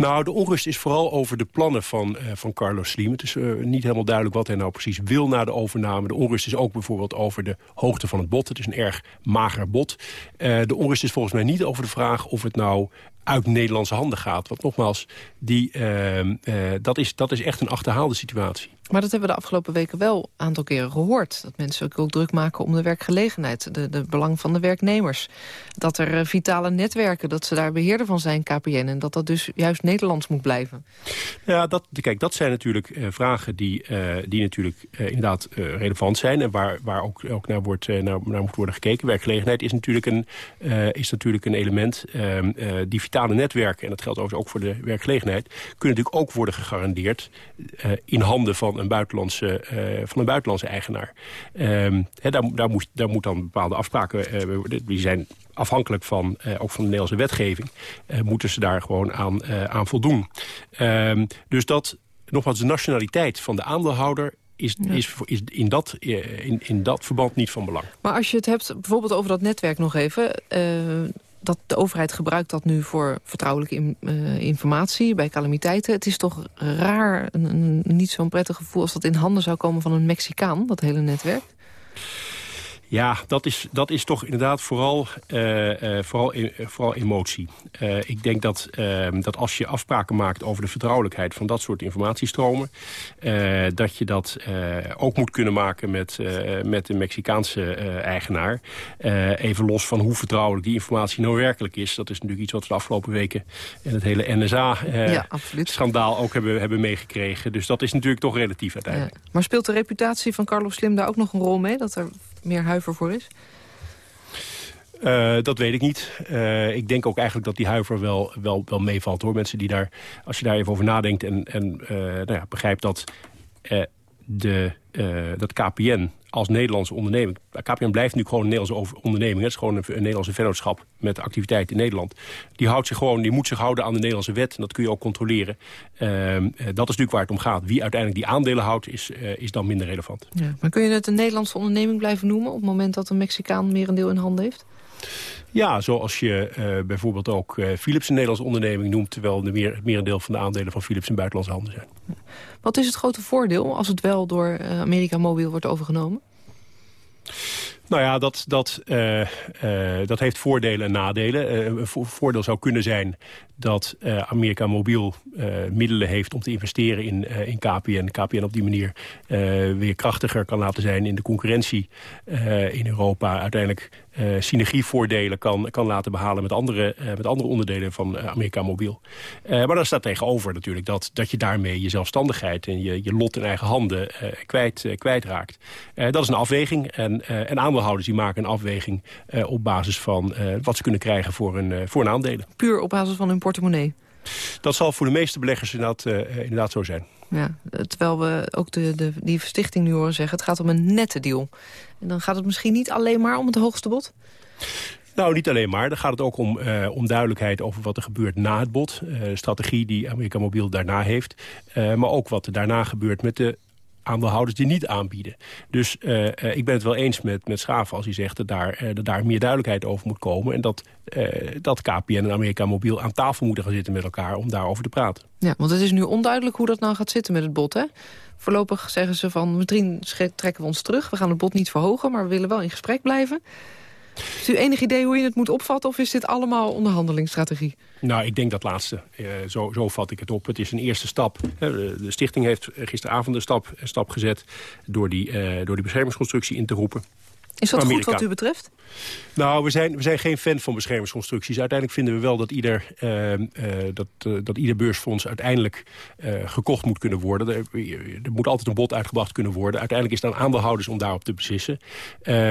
Nou, de onrust is vooral over de plannen van, uh, van Carlos Slim. Het is uh, niet helemaal duidelijk wat hij nou precies wil na de overname. De onrust is ook bijvoorbeeld over de hoogte van het bod. Het is een erg mager bod. Uh, de onrust is volgens mij niet over de vraag of het nou uit Nederlandse handen gaat. Want nogmaals, die, dat, is, dat is echt een achterhaalde situatie. Maar dat hebben we de afgelopen weken wel een aantal keren gehoord. Dat mensen ook, druk maken om de werkgelegenheid, de, de belang van de werknemers. Dat er uh, vitale netwerken, dat ze daar beheerder van zijn, KPN... en dat dat dus juist Nederlands moet blijven. Ja, dat, kijk, dat zijn natuurlijk uh, vragen die, uh, die natuurlijk inderdaad relevant zijn... en waar, waar ook, ook naar, wordt, naar, naar moet worden gekeken. Werkgelegenheid is natuurlijk een, is natuurlijk een element. Ehm, die vitale netwerken, en dat geldt overigens ook voor de werkgelegenheid... kunnen natuurlijk ook worden gegarandeerd in handen van een buitenlandse, uh, van een buitenlandse eigenaar. Um, daar, daar, moet, daar moet dan bepaalde afspraken, uh, die zijn afhankelijk van, uh, ook van de Nederlandse wetgeving, moeten ze daar gewoon aan, aan voldoen. Um, dus dat, nogmaals, de nationaliteit van de aandeelhouder is, ja. is, is in, dat, in, in dat verband niet van belang. Maar als je het hebt bijvoorbeeld over dat netwerk nog even dat de overheid gebruikt dat nu voor vertrouwelijke uh, informatie bij calamiteiten. Het is toch raar, een, niet zo'n prettig gevoel als dat in handen zou komen van een Mexicaan, dat hele netwerk? Ja, dat is, dat is toch inderdaad vooral, uh, uh, vooral, uh, vooral emotie. ik denk dat, ehm, dat als je afspraken maakt over de vertrouwelijkheid van dat soort informatiestromen... dat je dat ook moet kunnen maken met, met de Mexicaanse eigenaar. even los van hoe vertrouwelijk die informatie nou werkelijk is. Dat is natuurlijk iets wat we de afgelopen weken in het hele NSA-schandaal ook hebben, hebben meegekregen. Dus dat is natuurlijk toch relatief uiteindelijk. Ja. Maar speelt de reputatie van Carlos Slim daar ook nog een rol mee? Dat er meer huiver voor is? Uh, dat weet ik niet. Uh, ik denk ook eigenlijk dat die huiver wel, wel, wel meevalt hoor. Mensen die daar, als je daar even over nadenkt en, en uh, nou ja, begrijpt dat, de, dat KPN als Nederlandse onderneming... KPN blijft nu gewoon een Nederlandse onderneming. Het is gewoon een, Nederlandse vennootschap met activiteit in Nederland. Die, houdt zich gewoon, die moet zich houden aan de Nederlandse wet. En dat kun je ook controleren. Uh, dat is natuurlijk waar het om gaat. Wie uiteindelijk die aandelen houdt, is, uh, is dan minder relevant. Ja, maar kun je het een Nederlandse onderneming blijven noemen... op het moment dat een Mexicaan meer een deel in handen heeft? Ja, zoals je uh, bijvoorbeeld ook uh, Philips een Nederlandse onderneming noemt... terwijl de meer, het merendeel van de aandelen van Philips in buitenlandse handen zijn. Wat is het grote voordeel als het wel door uh, Amerika Mobiel wordt overgenomen? Nou ja, dat, dat, uh, uh, dat heeft voordelen en nadelen. Uh, een voordeel zou kunnen zijn dat Amerika Mobiel middelen heeft om te investeren in, in KPN. KPN op die manier weer krachtiger kan laten zijn in de concurrentie in Europa. Uiteindelijk synergievoordelen kan, kan laten behalen met andere, met andere onderdelen van Amerika Mobiel. maar daar staat tegenover natuurlijk dat, dat je daarmee je zelfstandigheid en je, je lot in eigen handen kwijt, kwijtraakt. dat is een afweging en, en aandeelhouders die maken een afweging op basis van wat ze kunnen krijgen voor uh, voor een aandelen. Puur op basis van hun portemonnee? Dat zal voor de meeste beleggers inderdaad, inderdaad zo zijn. Ja, terwijl we ook de, de, die stichting nu horen zeggen... het gaat om een nette deal. En dan gaat het misschien niet alleen maar om het hoogste bod? Nou, niet alleen maar. Dan gaat het ook om, uh, om duidelijkheid over wat er gebeurt na het bod. Uh, strategie die Amerika Mobiel daarna heeft. Uh, maar ook wat er daarna gebeurt met de aandeelhouders die niet aanbieden. Dus uh, ik ben het wel eens met, met Schaven als hij zegt dat daar, uh, dat daar meer duidelijkheid over moet komen. En dat, dat KPN en Amerika Mobiel aan tafel moeten gaan zitten met elkaar om daarover te praten. Ja, want het is nu onduidelijk hoe dat nou gaat zitten met het bod, hè? Voorlopig zeggen ze van, misschien trekken we ons terug. We gaan het bod niet verhogen, maar we willen wel in gesprek blijven. Heeft u enig idee hoe je het moet opvatten... of is dit allemaal onderhandelingsstrategie? Nou, ik denk dat laatste. Uh, zo, zo vat ik het op. Het is een eerste stap. De stichting heeft gisteravond een stap, een stap gezet... door die, uh, door die beschermingsconstructie in te roepen. Is dat goed wat u betreft? Nou, we zijn, we zijn geen fan van beschermingsconstructies. Uiteindelijk vinden we wel dat ieder, uh, uh, dat, uh, dat ieder beursfonds uiteindelijk gekocht moet kunnen worden. Er, er, moet altijd een bod uitgebracht kunnen worden. Uiteindelijk is het aan aandeelhouders om daarop te beslissen.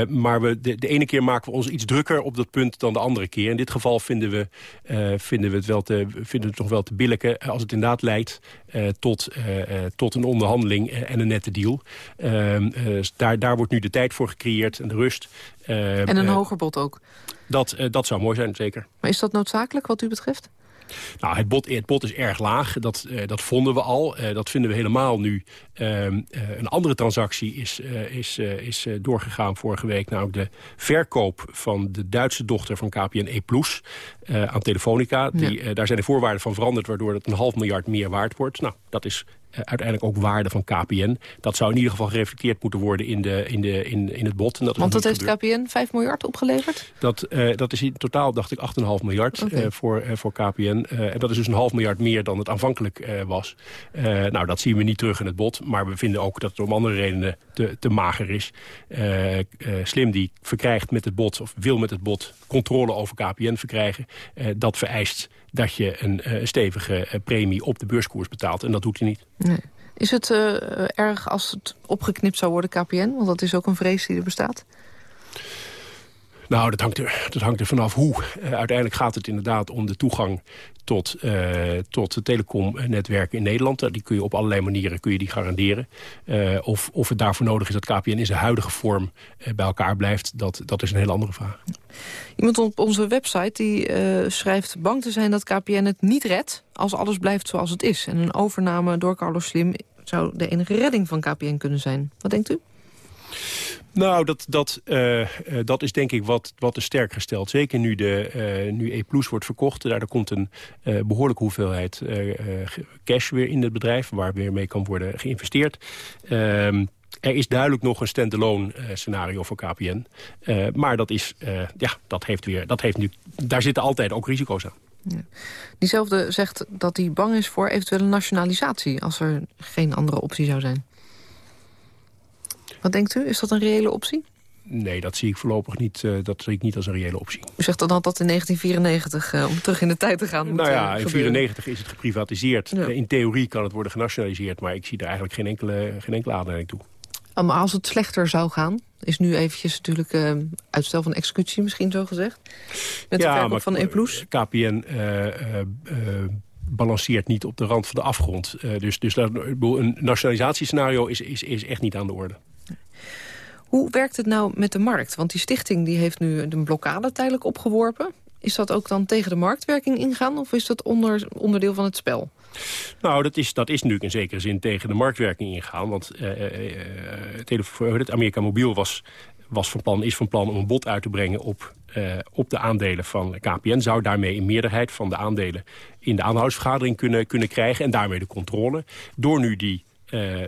maar we, de, de, ene keer maken we ons iets drukker op dat punt dan de andere keer. In dit geval vinden we, vinden we, het, wel te, vinden we het nog wel te billijken als het inderdaad leidt tot, tot een onderhandeling en een nette deal. Ehm, daar, daar wordt nu de tijd voor gecreëerd en de rust. en een hoger bod ook? Dat, dat zou mooi zijn, zeker. Maar is dat noodzakelijk wat u betreft? Nou, het bod, het bod is erg laag. Dat, uh, dat vonden we al. Uh, dat vinden we helemaal nu. Uh, een andere transactie is, is, is doorgegaan vorige week. Namelijk de verkoop van de Duitse dochter van KPN E+, aan Telefonica. Die, ja. daar zijn de voorwaarden van veranderd... waardoor het een half miljard meer waard wordt. Nou, dat is uiteindelijk ook waarde van KPN. Dat zou in ieder geval gereflecteerd moeten worden in, de, in, de, in, in het bod. En dat Want dat heeft KPN 5 miljard opgeleverd? Dat, uh, dat is in totaal, dacht ik, 8,5 miljard okay. uh, voor, voor KPN. en dat is dus een half miljard meer dan het aanvankelijk was. nou, dat zien we niet terug in het bod. Maar we vinden ook dat het om andere redenen te, te mager is. Slim die verkrijgt met het bod, of wil met het bod, controle over KPN verkrijgen. dat vereist dat je een uh, stevige uh, premie op de beurskoers betaalt. En dat doet hij niet. Nee. Is het uh, erg als het opgeknipt zou worden, KPN? Want dat is ook een vrees die er bestaat. Nou, dat hangt er, dat hangt er vanaf hoe. Uh, uiteindelijk gaat het inderdaad om de toegang tot, uh, tot de telecomnetwerken in Nederland. Die kun je op allerlei manieren kun je die garanderen. Uh, of, of het daarvoor nodig is dat KPN in zijn huidige vorm bij elkaar blijft, dat, dat is een hele andere vraag. Iemand op onze website die schrijft bang te zijn dat KPN het niet redt... als alles blijft zoals het is. En een overname door Carlos Slim zou de enige redding van KPN kunnen zijn. Wat denkt u? Nou, dat, dat, uh, uh, dat is denk ik wat, wat te sterk gesteld. Zeker nu, de, uh, nu E Plus wordt verkocht. Daar komt een behoorlijke hoeveelheid cash weer in het bedrijf... waar weer mee kan worden geïnvesteerd. Ehm, er is duidelijk nog een standalone scenario voor KPN. maar dat, is, ja, dat, heeft weer, dat heeft nu, daar zitten altijd ook risico's aan. Ja. Diezelfde zegt dat hij bang is voor eventuele nationalisatie... als er geen andere optie zou zijn. Wat denkt u? Is dat een reële optie? Nee, dat zie ik voorlopig niet, uh, dat zie ik niet als een reële optie. U zegt dan dat in 1994, uh, om terug in de tijd te gaan, moet Nou ja, in 1994 is het geprivatiseerd. Ja. In theorie kan het worden genationaliseerd... maar ik zie er eigenlijk geen enkele, geen enkele aanleiding toe. Oh, maar als het slechter zou gaan, is nu eventjes natuurlijk uh, uitstel van executie misschien zo gezegd. Met ja, de verkoop van E+. KPN balanceert niet op de rand van de afgrond. dus dus een nationalisatiescenario is, is, is echt niet aan de orde. Hoe werkt het nou met de markt? Want die stichting die heeft nu een blokkade tijdelijk opgeworpen. Is dat ook dan tegen de marktwerking ingaan of is dat onder, onderdeel van het spel? Nou, dat is, dat is natuurlijk in zekere zin tegen de marktwerking ingaan. Want uh, uh, het Amerika Mobiel was, was van plan, is van plan om een bod uit te brengen op, op de aandelen van KPN. Zou daarmee een meerderheid van de aandelen in de aanhoudsvergadering kunnen, kunnen krijgen. En daarmee de controle. Door nu die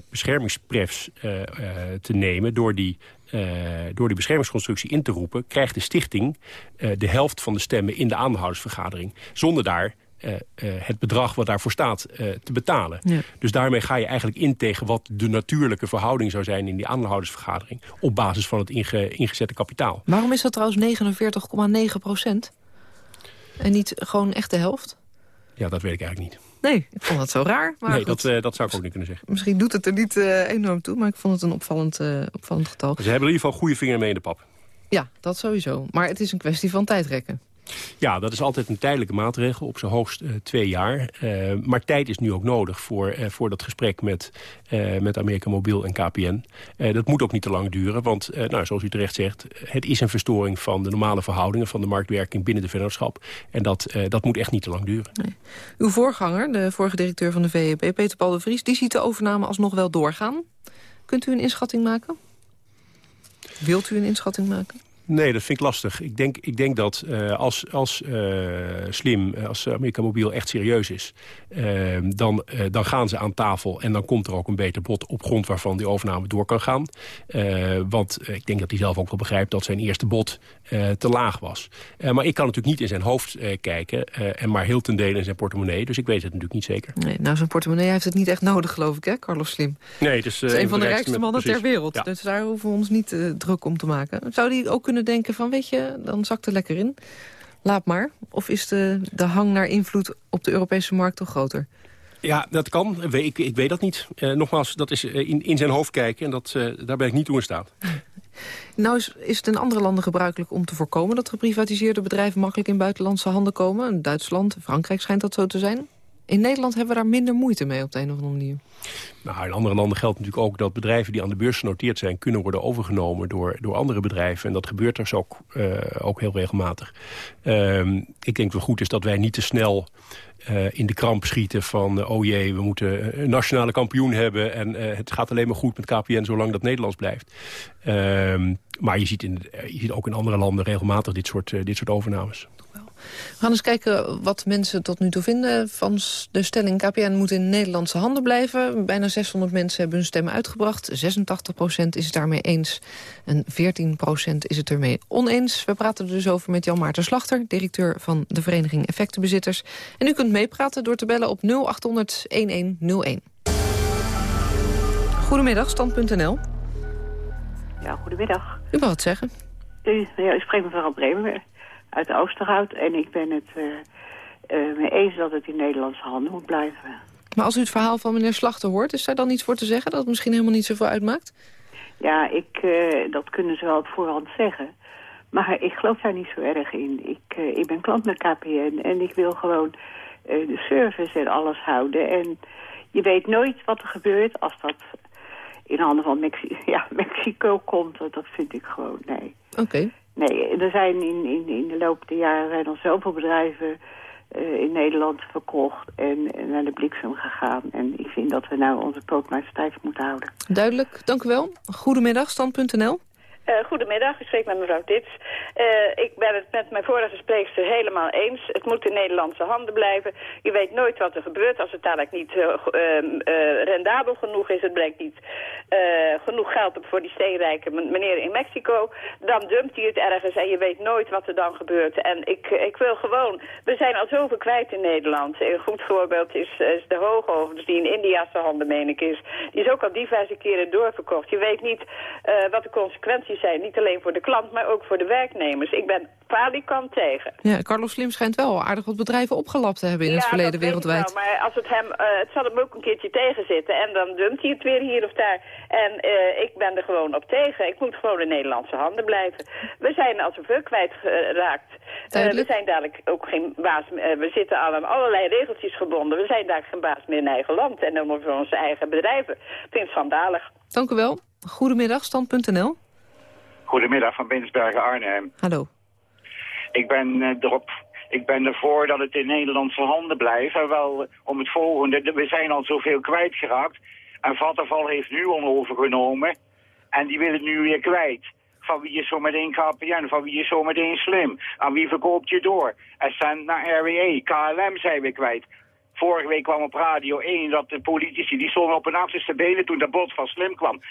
beschermingsprefs uh, uh, te nemen... door die door die beschermingsconstructie in te roepen... krijgt de stichting de helft van de stemmen in de aandeelhoudersvergadering. Zonder daar uh, het bedrag wat daarvoor staat te betalen. Ja. Dus daarmee ga je eigenlijk in tegen wat de natuurlijke verhouding zou zijn in die aandeelhoudersvergadering op basis van het inge ingezette kapitaal. Waarom is dat trouwens 49,9 procent? En niet gewoon echt de helft? Ja, dat weet ik eigenlijk niet. Nee, ik vond dat zo raar. Maar nee, dat, dat zou ik ook niet kunnen zeggen. Misschien doet het er niet enorm toe, maar ik vond het een opvallend, opvallend getal. Ze hebben in ieder geval goede vinger mee in de pap. Ja, dat sowieso. Maar het is een kwestie van tijdrekken. Ja, dat is altijd een tijdelijke maatregel, op zijn hoogst uh, twee jaar. Uh, maar tijd is nu ook nodig voor, uh, voor dat gesprek met, met Amerika Mobiel en KPN. dat moet ook niet te lang duren, want nou, zoals u terecht zegt... het is een verstoring van de normale verhoudingen van de marktwerking binnen de vennootschap. En dat, dat moet echt niet te lang duren. Uw voorganger, de vorige directeur van de VEB, Peter Paul de Vries... die ziet de overname alsnog wel doorgaan. Kunt u een inschatting maken? Wilt u een inschatting maken? Nee, dat vind ik lastig. Ik denk, ik denk dat uh, als, als uh, Slim, eh, als Amerika Mobiel echt serieus is... Uh, dan, dan gaan ze aan tafel en dan komt er ook een beter bod... op grond waarvan die overname door kan gaan. want ik denk dat hij zelf ook wel begrijpt dat zijn eerste bod te laag was. maar ik kan natuurlijk niet in zijn hoofd kijken... en maar heel ten dele in zijn portemonnee. Dus ik weet het natuurlijk niet zeker. Nee, nou, zijn portemonnee heeft het niet echt nodig, geloof ik, hè, Carlos Slim? Nee, dus, het is een van de, rijkste mannen ter wereld. Ja. Dus daar hoeven we ons niet druk om te maken. Zou die ook kunnen denken van, weet je, dan zakt er lekker in. Laat maar. Of is de, de hang naar invloed op de Europese markt toch groter? Ja, dat kan. Ik, ik weet dat niet. Uh, nogmaals, dat is eh, in, in zijn hoofd kijken en dat, uh, daar ben ik niet toe in staat. Nou is, is het in andere landen gebruikelijk om te voorkomen... dat geprivatiseerde bedrijven makkelijk in buitenlandse handen komen. In Duitsland, Frankrijk schijnt dat zo te zijn. In Nederland hebben we daar minder moeite mee op de een of andere manier. Nou, in andere landen geldt natuurlijk ook dat bedrijven die aan de beurs genoteerd zijn... kunnen worden overgenomen door, door andere bedrijven. En dat gebeurt dus ook, uh, ook heel regelmatig. Uh, ik denk wel goed is dat wij niet te snel uh, in de kramp schieten van... Uh, oh jee, we moeten een nationale kampioen hebben... en het gaat alleen maar goed met KPN zolang dat Nederlands blijft. Ehm, maar je ziet, in, je ziet ook in andere landen regelmatig dit soort, dit soort overnames. We gaan eens kijken wat mensen tot nu toe vinden van de stelling... KPN moet in Nederlandse handen blijven. Bijna 600 mensen hebben hun stemmen uitgebracht. 86% is het daarmee eens en 14% is het ermee oneens. We praten er dus over met Jan Maarten Slachter... directeur van de Vereniging Effectenbezitters. En u kunt meepraten door te bellen op 0800-1101. Goedemiddag, stand.nl. Ja, goedemiddag. U wil wat zeggen? U, ja, ik spreek mevrouw Bremer uit Oosterhout. En ik ben het uh, mee eens dat het in Nederlandse handen moet blijven. Maar als u het verhaal van meneer Slachter hoort... is daar dan iets voor te zeggen dat het misschien helemaal niet zoveel uitmaakt? Ja, ik, uh, dat kunnen ze wel op voorhand zeggen. Maar ik geloof daar niet zo erg in. Ik, uh, ik ben klant met KPN en ik wil gewoon de service en alles houden. En je weet nooit wat er gebeurt als dat in handen van Mexi ja, Mexico komt. Dat vind ik gewoon, nee. Oké. Nee, er zijn in, in, in de loop der jaren zijn al zoveel bedrijven uh, in Nederland verkocht en, en, naar de bliksem gegaan. En ik vind dat we nou onze poot stijf moeten houden. Duidelijk, dank u wel. Goedemiddag, stand.nl. Uh, goedemiddag, ik spreek met mevrouw Tits. Uh, ik ben het met mijn vorige spreekster helemaal eens. Het moet in Nederlandse handen blijven. Je weet nooit wat er gebeurt als het dadelijk niet uh, rendabel genoeg is. Het blijkt niet genoeg geld op voor die steenrijke meneer in Mexico. Dan dumpt hij het ergens en je weet nooit wat er dan gebeurt. En ik, ik wil gewoon... We zijn al zoveel kwijt in Nederland. Een goed voorbeeld is, de hoogovens die in Indiase handen, meen ik, is. Die is ook al diverse keren doorverkocht. Je weet niet wat de consequenties zijn. Niet alleen voor de klant, maar ook voor de werknemers. Ik ben falikant tegen. Ja, Carlos Slim schijnt wel aardig wat bedrijven opgelapt te hebben in het verleden wereldwijd. Ja, maar als het hem, uh, het zal hem ook een keertje tegenzitten. En dan dumpt hij het weer hier of daar. En uh, ik ben er gewoon op tegen. Ik moet gewoon in Nederlandse handen blijven. We zijn al zoveel kwijtgeraakt. Uh, we zijn dadelijk ook geen baas We zitten aan allerlei regeltjes gebonden. We zijn daar geen baas meer in eigen land. En dan voor onze eigen bedrijven. Ik vind het schandalig. Dank u wel. Goedemiddag, stand.nl. Goedemiddag van Binsbergen Arnhem. Hallo. Ik ben, uh, erop, ik ben ervoor dat het in Nederlandse handen blijft. En wel om het volgende, we zijn al zoveel kwijtgeraakt. En Vattenval heeft nu overgenomen. En die willen nu weer kwijt. Van wie is zo meteen KPN, van wie is zo meteen slim. Aan wie verkoopt je door? Ascent naar RWE, KLM zijn we kwijt. Vorige week kwam op Radio 1 dat de politici, die stonden op hun achterste benen toen de bod van slim kwam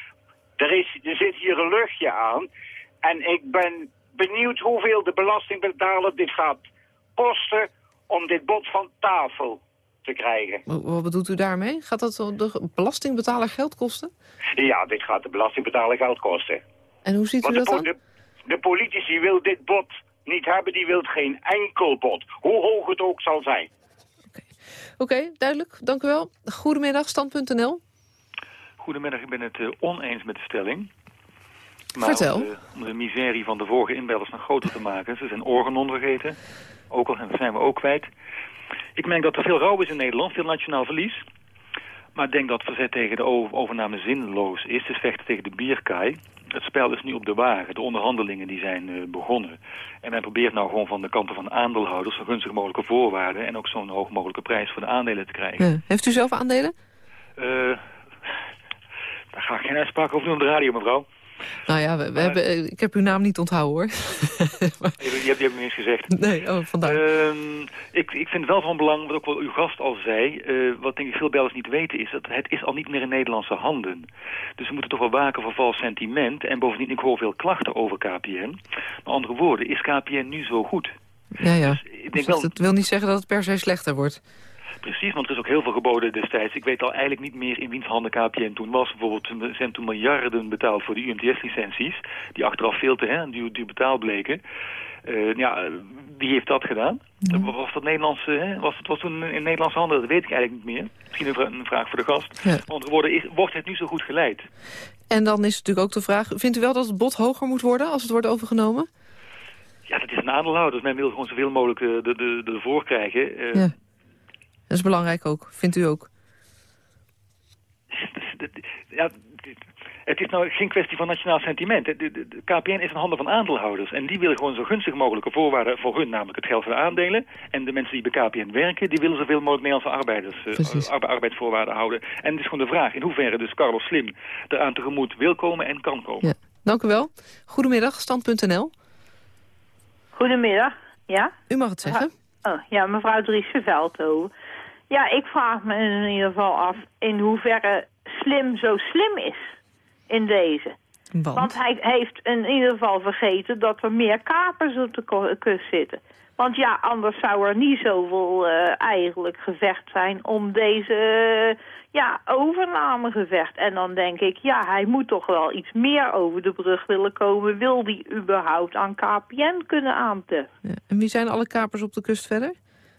Er, is, er zit hier een luchtje aan. En ik ben benieuwd hoeveel de belastingbetaler dit gaat kosten om dit bod van tafel te krijgen. Wat bedoelt u daarmee? Gaat dat de belastingbetaler geld kosten? Ja, dit gaat de belastingbetaler geld kosten. En hoe ziet u Want dat de, dan? de, de politici wil dit bod niet hebben, die wil geen enkel bod. Hoe hoog het ook zal zijn. Oké, duidelijk. Dank u wel. Goedemiddag, stand.nl. Goedemiddag, ik ben het eh, oneens met de stelling. Vertel. Om de, om de miserie van de vorige inbellers nog groter te maken. Ze zijn organon vergeten. Ook al zijn we ook kwijt. Ik merk dat er veel rouw is in Nederland, veel nationaal verlies. Maar ik denk dat verzet tegen de overname zinloos is. Het is vechten tegen de bierkaai. Het spel is nu op de wagen. De onderhandelingen die zijn eh, begonnen. En men probeert nou gewoon van de kanten van aandeelhouders... zo gunstig mogelijke voorwaarden... en ook zo'n hoog mogelijke prijs voor de aandelen te krijgen. Ja. Heeft u zelf aandelen? Eh, daar ga ik geen uitspraak over doen op de radio, mevrouw. Nou ja, we, we hebben, eh, ik heb uw naam niet onthouden hoor. Je, je hebt je hebt me eens gezegd. Nee, oh, vandaar. Ehm, ik, ik vind wel van belang, wat ook wel uw gast al zei... eh, wat denk ik veel bellers niet weten is... dat het is al niet meer in Nederlandse handen. Dus we moeten toch wel waken voor vals sentiment. En bovendien, ik hoor veel klachten over KPN. Met andere woorden, is KPN nu zo goed? Ja, ja. Ik denk Dus wel, Het wil niet zeggen dat het per se slechter wordt. Precies, want er is ook heel veel geboden destijds. Ik weet al eigenlijk niet meer in wiens handen KPN toen was. Bijvoorbeeld, zijn toen miljarden betaald voor die UMTS-licenties... die achteraf veel te hè, duur, duur betaald bleken. Eh, ja, wie heeft dat gedaan? Was dat Nederlandse, hè? Was het was toen in Nederlandse handen? Dat weet ik eigenlijk niet meer. Misschien een, vra- een vraag voor de gast. Ja. Is, wordt het nu zo goed geleid? En dan is natuurlijk ook de vraag... vindt u wel dat het bod hoger moet worden als het wordt overgenomen? Ja, dat is een aandeelhouder. Dus men wil gewoon zoveel mogelijk eh, de, de, de voor krijgen. Eh, Ja. Dat is belangrijk ook, vindt u ook? ja, het is nou geen kwestie van nationaal sentiment. De, KPN is in handen van aandeelhouders. En die willen gewoon zo gunstig mogelijke voorwaarden voor hun. Namelijk het geld voor de aandelen. En de mensen die bij KPN werken, die willen zoveel mogelijk Nederlandse arbeiders, eh, arbe- arbeidsvoorwaarden houden. En het is gewoon de vraag in hoeverre dus Carlos Slim eraan tegemoet wil komen en kan komen. Ja. Dank u wel. Goedemiddag, stand.nl. Goedemiddag, ja? U mag het zeggen. Oh, ja, mevrouw Driessen Veldhoven. Ja, ik vraag me in ieder geval af in hoeverre slim zo slim is in deze. Want? hij heeft in ieder geval vergeten dat er meer kapers op de kust zitten. Want ja, anders zou er niet zoveel eh, eigenlijk gevecht zijn om deze eh, ja, overnamegevecht. En dan denk ik, ja, hij moet toch wel iets meer over de brug willen komen. Wil die überhaupt aan KPN kunnen aanteffen? Ja. En wie zijn alle kapers op de kust verder?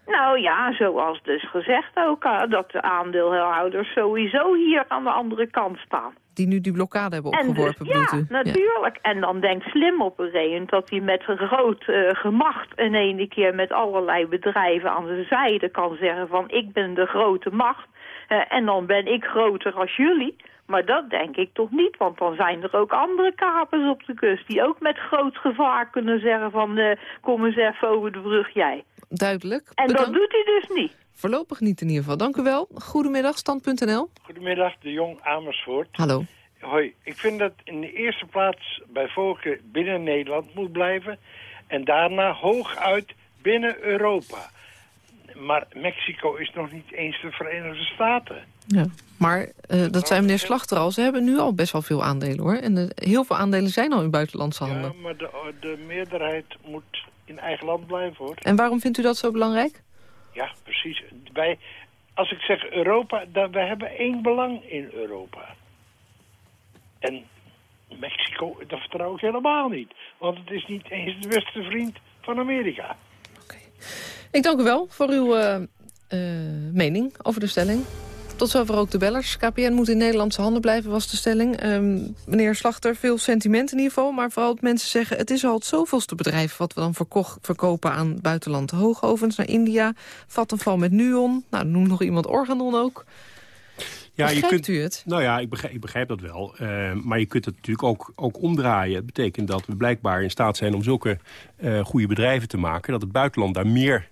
Nou ja, zoals dus gezegd ook, dat de aandeelhouders sowieso hier aan de andere kant staan. Die nu die blokkade hebben En dus, opgeworpen, bedoelt ja, u? natuurlijk. En dan denkt Slim op een moment dat hij met groot eh, gemacht... in ene keer met allerlei bedrijven aan zijn zijde kan zeggen van... ik ben de grote macht eh, en dan ben ik groter als jullie. Maar dat denk ik toch niet, want dan zijn er ook andere kapers op de kust... die ook met groot gevaar kunnen zeggen van... eh, kom eens even over de brug jij. Duidelijk. En dat Bedankt. doet hij dus niet. Voorlopig niet in ieder geval. Dank u wel. Goedemiddag, stand.nl. Goedemiddag, de Jong Amersfoort. Hallo. Hoi, ik vind dat in de eerste plaats bij volken binnen Nederland moet blijven... en daarna hooguit binnen Europa. Maar Mexico is nog niet eens de Verenigde Staten. Ja. Maar eh, dat zei meneer Slachter al. Ze hebben nu al best wel veel aandelen, hoor. En heel veel aandelen zijn al in buitenlandse handen. Ja, maar de, de meerderheid moet in eigen land blijven, hoor. En waarom vindt u dat zo belangrijk? Ja, precies. Wij, als ik zeg Europa, dan, we hebben één belang in Europa. En Mexico, dat vertrouw ik helemaal niet. Want het is niet eens de beste vriend van Amerika. Ik dank u wel voor uw eh, eh, mening over de stelling. Tot zover ook de bellers. KPN moet in Nederlandse handen blijven, was de stelling. Ehm, meneer Slachter, veel sentiment in ieder geval. Maar vooral dat mensen zeggen, het is al het zoveelste bedrijf... wat we dan verkocht, verkopen aan buitenland. Hoogovens naar India, Vattenfall met Nuon. Nou, noem nog iemand Organon ook. Ja, je kunt, u het? Nou ja, ik begrijp, ik begrijp dat wel. Eh, maar je kunt het natuurlijk ook, ook omdraaien. Het betekent dat we blijkbaar in staat zijn om zulke eh, goede bedrijven te maken... dat het buitenland daar meer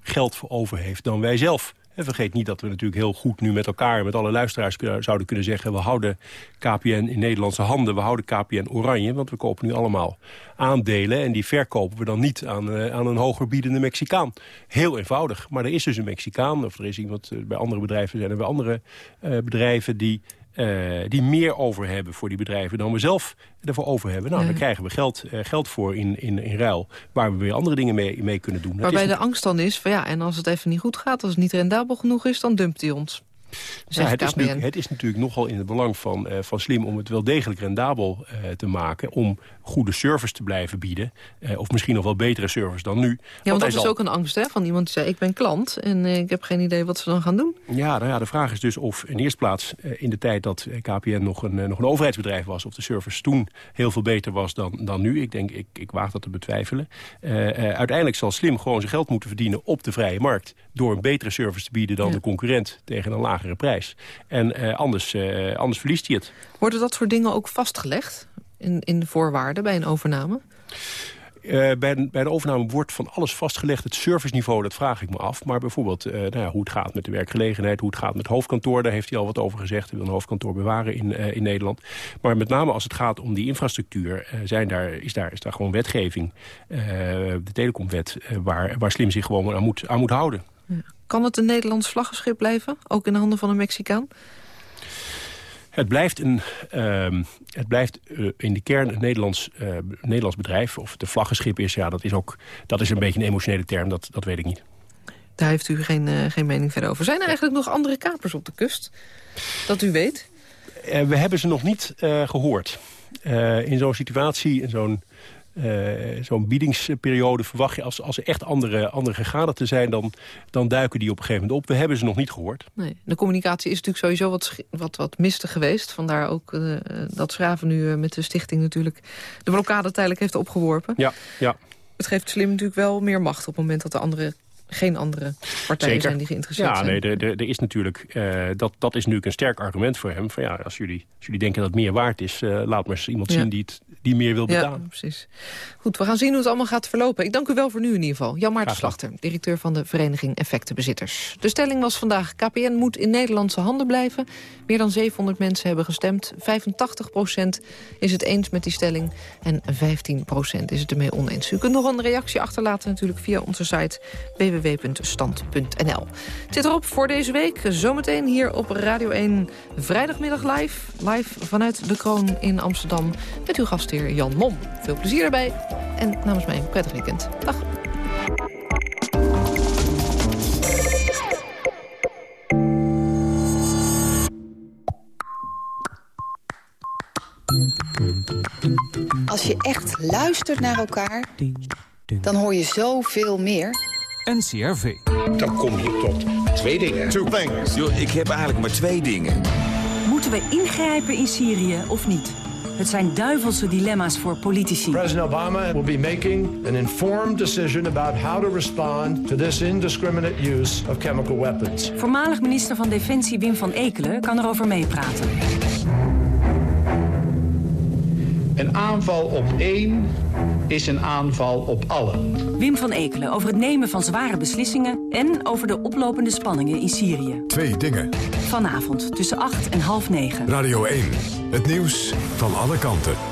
geld voor over heeft dan wij zelf. En vergeet niet dat we natuurlijk heel goed nu met elkaar... met alle luisteraars zouden kunnen zeggen... we houden KPN in Nederlandse handen, we houden KPN oranje... want we kopen nu allemaal aandelen... en die verkopen we dan niet aan, eh, aan een hoger biedende Mexicaan. Heel eenvoudig. Maar er is dus een Mexicaan, of er is iemand... eh, bij andere bedrijven zijn er weer andere eh, bedrijven... die eh, die meer over hebben voor die bedrijven dan we zelf ervoor over hebben. Nou, Ja. daar krijgen we geld, eh, geld voor in, in, in ruil, waar we weer andere dingen mee, mee kunnen doen. Waarbij de angst dan is van ja, en als het even niet goed gaat... als het niet rendabel genoeg is, dan dumpt hij ons. Ja, Zegt het, is het is natuurlijk nogal in het belang van, eh, van Slim om het wel degelijk rendabel eh, te maken. Om goede service te blijven bieden. Eh, of misschien nog wel betere service dan nu. Ja, want dat is zal- ook een angst hè, van iemand die zei... ik ben klant en ik heb geen idee wat ze dan gaan doen. Ja, nou ja, de vraag is dus of in eerste plaats in de tijd dat KPN nog een, nog een overheidsbedrijf was... of de service toen heel veel beter was dan, dan nu. Ik denk, ik, ik waag dat te betwijfelen. Uiteindelijk zal Slim gewoon zijn geld moeten verdienen op de vrije markt... door een betere service te bieden dan Ja. de concurrent tegen een lagere prijs. En eh, anders, eh, anders verliest hij het. Worden dat soort dingen ook vastgelegd in, in de voorwaarden bij een overname? Eh, bij, bij een overname wordt van alles vastgelegd. Het serviceniveau, dat vraag ik me af. Maar bijvoorbeeld nou ja, hoe het gaat met de werkgelegenheid... hoe het gaat met het hoofdkantoor, daar heeft hij al wat over gezegd. Hij wil een hoofdkantoor bewaren in, in Nederland. Maar met name als het gaat om die infrastructuur... zijn daar, is, daar, is daar gewoon wetgeving, de telecomwet... waar, waar Slim zich gewoon aan moet, aan moet houden. Kan het een Nederlands vlaggenschip blijven? Ook in de handen van een Mexicaan? Het blijft, een, ehm, het blijft eh, in de kern een Nederlands, eh, Nederlands bedrijf. Of het een vlaggenschip is, ja, dat is, ook, dat is een beetje een emotionele term. Dat, dat weet ik niet. Daar heeft u geen, eh, geen mening verder over. Zijn er eigenlijk nog andere kapers op de kust? Dat u weet? We hebben ze nog niet eh, gehoord. Eh, in zo'n situatie, in zo'n zo'n biedingsperiode verwacht je... als, als er echt andere, andere gegadigden zijn, dan, dan duiken die op een gegeven moment op. We hebben ze nog niet gehoord. Nee. De communicatie is natuurlijk sowieso wat, wat, wat mistig geweest. Vandaar ook eh, dat Schraven nu eh, met de stichting natuurlijk... de blokkade tijdelijk heeft opgeworpen. Ja, ja. Het geeft Slim natuurlijk wel meer macht... op het moment dat er andere, geen andere partijen zijn die geïnteresseerd ja, zijn. nee, er, is natuurlijk, eh, dat, dat is natuurlijk een sterk argument voor hem. Van ja, als jullie, als jullie denken dat het meer waard is... eh, laat maar eens iemand Ja. zien die, het, die meer wil betalen. Ja, precies. Goed, we gaan zien hoe het allemaal gaat verlopen. Ik dank u wel voor nu in ieder geval. Jan Maarten. Slachter, directeur van de Vereniging Effectenbezitters. De stelling was vandaag, KPN moet in Nederlandse handen blijven. Meer dan 700 mensen hebben gestemd. 85% is het eens met die stelling en 15% is het ermee oneens. U kunt nog een reactie achterlaten natuurlijk via onze site www.stand.nl. Het zit erop voor deze week. Zometeen hier op Radio 1 vrijdagmiddag live. Live vanuit de Kroon in Amsterdam met uw gastheer Jan Mom. Veel plezier erbij en namens mij een prettig weekend. Dag. Als je echt luistert naar elkaar, dan hoor je zoveel meer. NCRV. Dan kom je tot twee dingen. Two things. Yo, ik heb eigenlijk maar twee dingen. Moeten we ingrijpen in Syrië of niet? Het zijn duivelse dilemma's voor politici. President Obama will be making an informed decision about how to respond to this indiscriminate use of chemical weapons. Voormalig minister van Defensie Wim van Ekelen kan erover meepraten. Een aanval op één is een aanval op allen. Wim van Ekelen over het nemen van zware beslissingen... en over de oplopende spanningen in Syrië. Twee dingen. Vanavond tussen 8 en half 9. Radio 1. Het nieuws van alle kanten.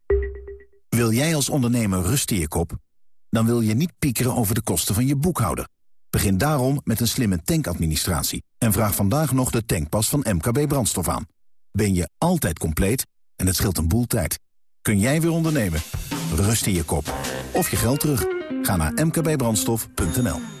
Wil jij als ondernemer rust in je kop? Dan wil je niet piekeren over de kosten van je boekhouder. Begin daarom met een slimme tankadministratie. En vraag vandaag nog de tankpas van MKB Brandstof aan. Ben je altijd compleet en het scheelt een boel tijd. Kun jij weer ondernemen? Rust in je kop. Of je geld terug. Ga naar mkbbrandstof.nl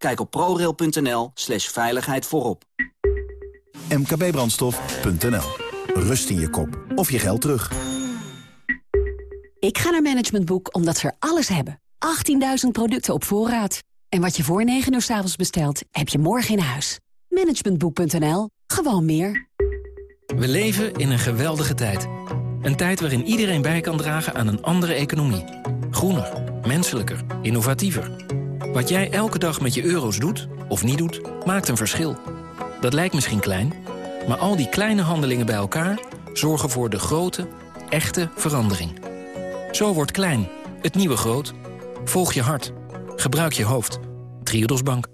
Kijk op prorail.nl slash veiligheid voorop. mkbbrandstof.nl. Rust in je kop of je geld terug. Ik ga naar Management Boek omdat ze er alles hebben. 18.000 producten op voorraad. En wat je voor 9 uur s avonds bestelt, heb je morgen in huis. Managementboek.nl. Gewoon meer. We leven in een geweldige tijd. Een tijd waarin iedereen bij kan dragen aan een andere economie. Groener, menselijker, innovatiever. Wat jij elke dag met je euro's doet, of niet doet, maakt een verschil. Dat lijkt misschien klein, maar al die kleine handelingen bij elkaar... zorgen voor de grote, echte verandering. Zo wordt klein, het nieuwe groot. Volg je hart. Gebruik je hoofd. Triodos Bank.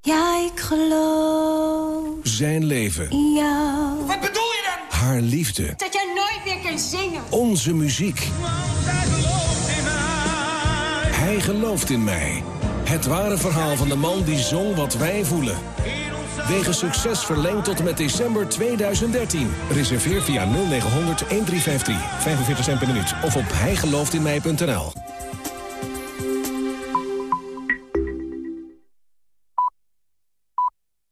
Ja, ik geloof Zijn leven. in jou. Wat bedoel je dan? Haar liefde. Dat jij nooit meer kunt zingen. Onze muziek. Hij gelooft in mij. Het ware verhaal van de man die zong wat wij voelen. Wegens succes verlengd tot met december 2013. Reserveer via 0900 1353. 45 cent per minuut. Of op hijgelooftinmij.nl.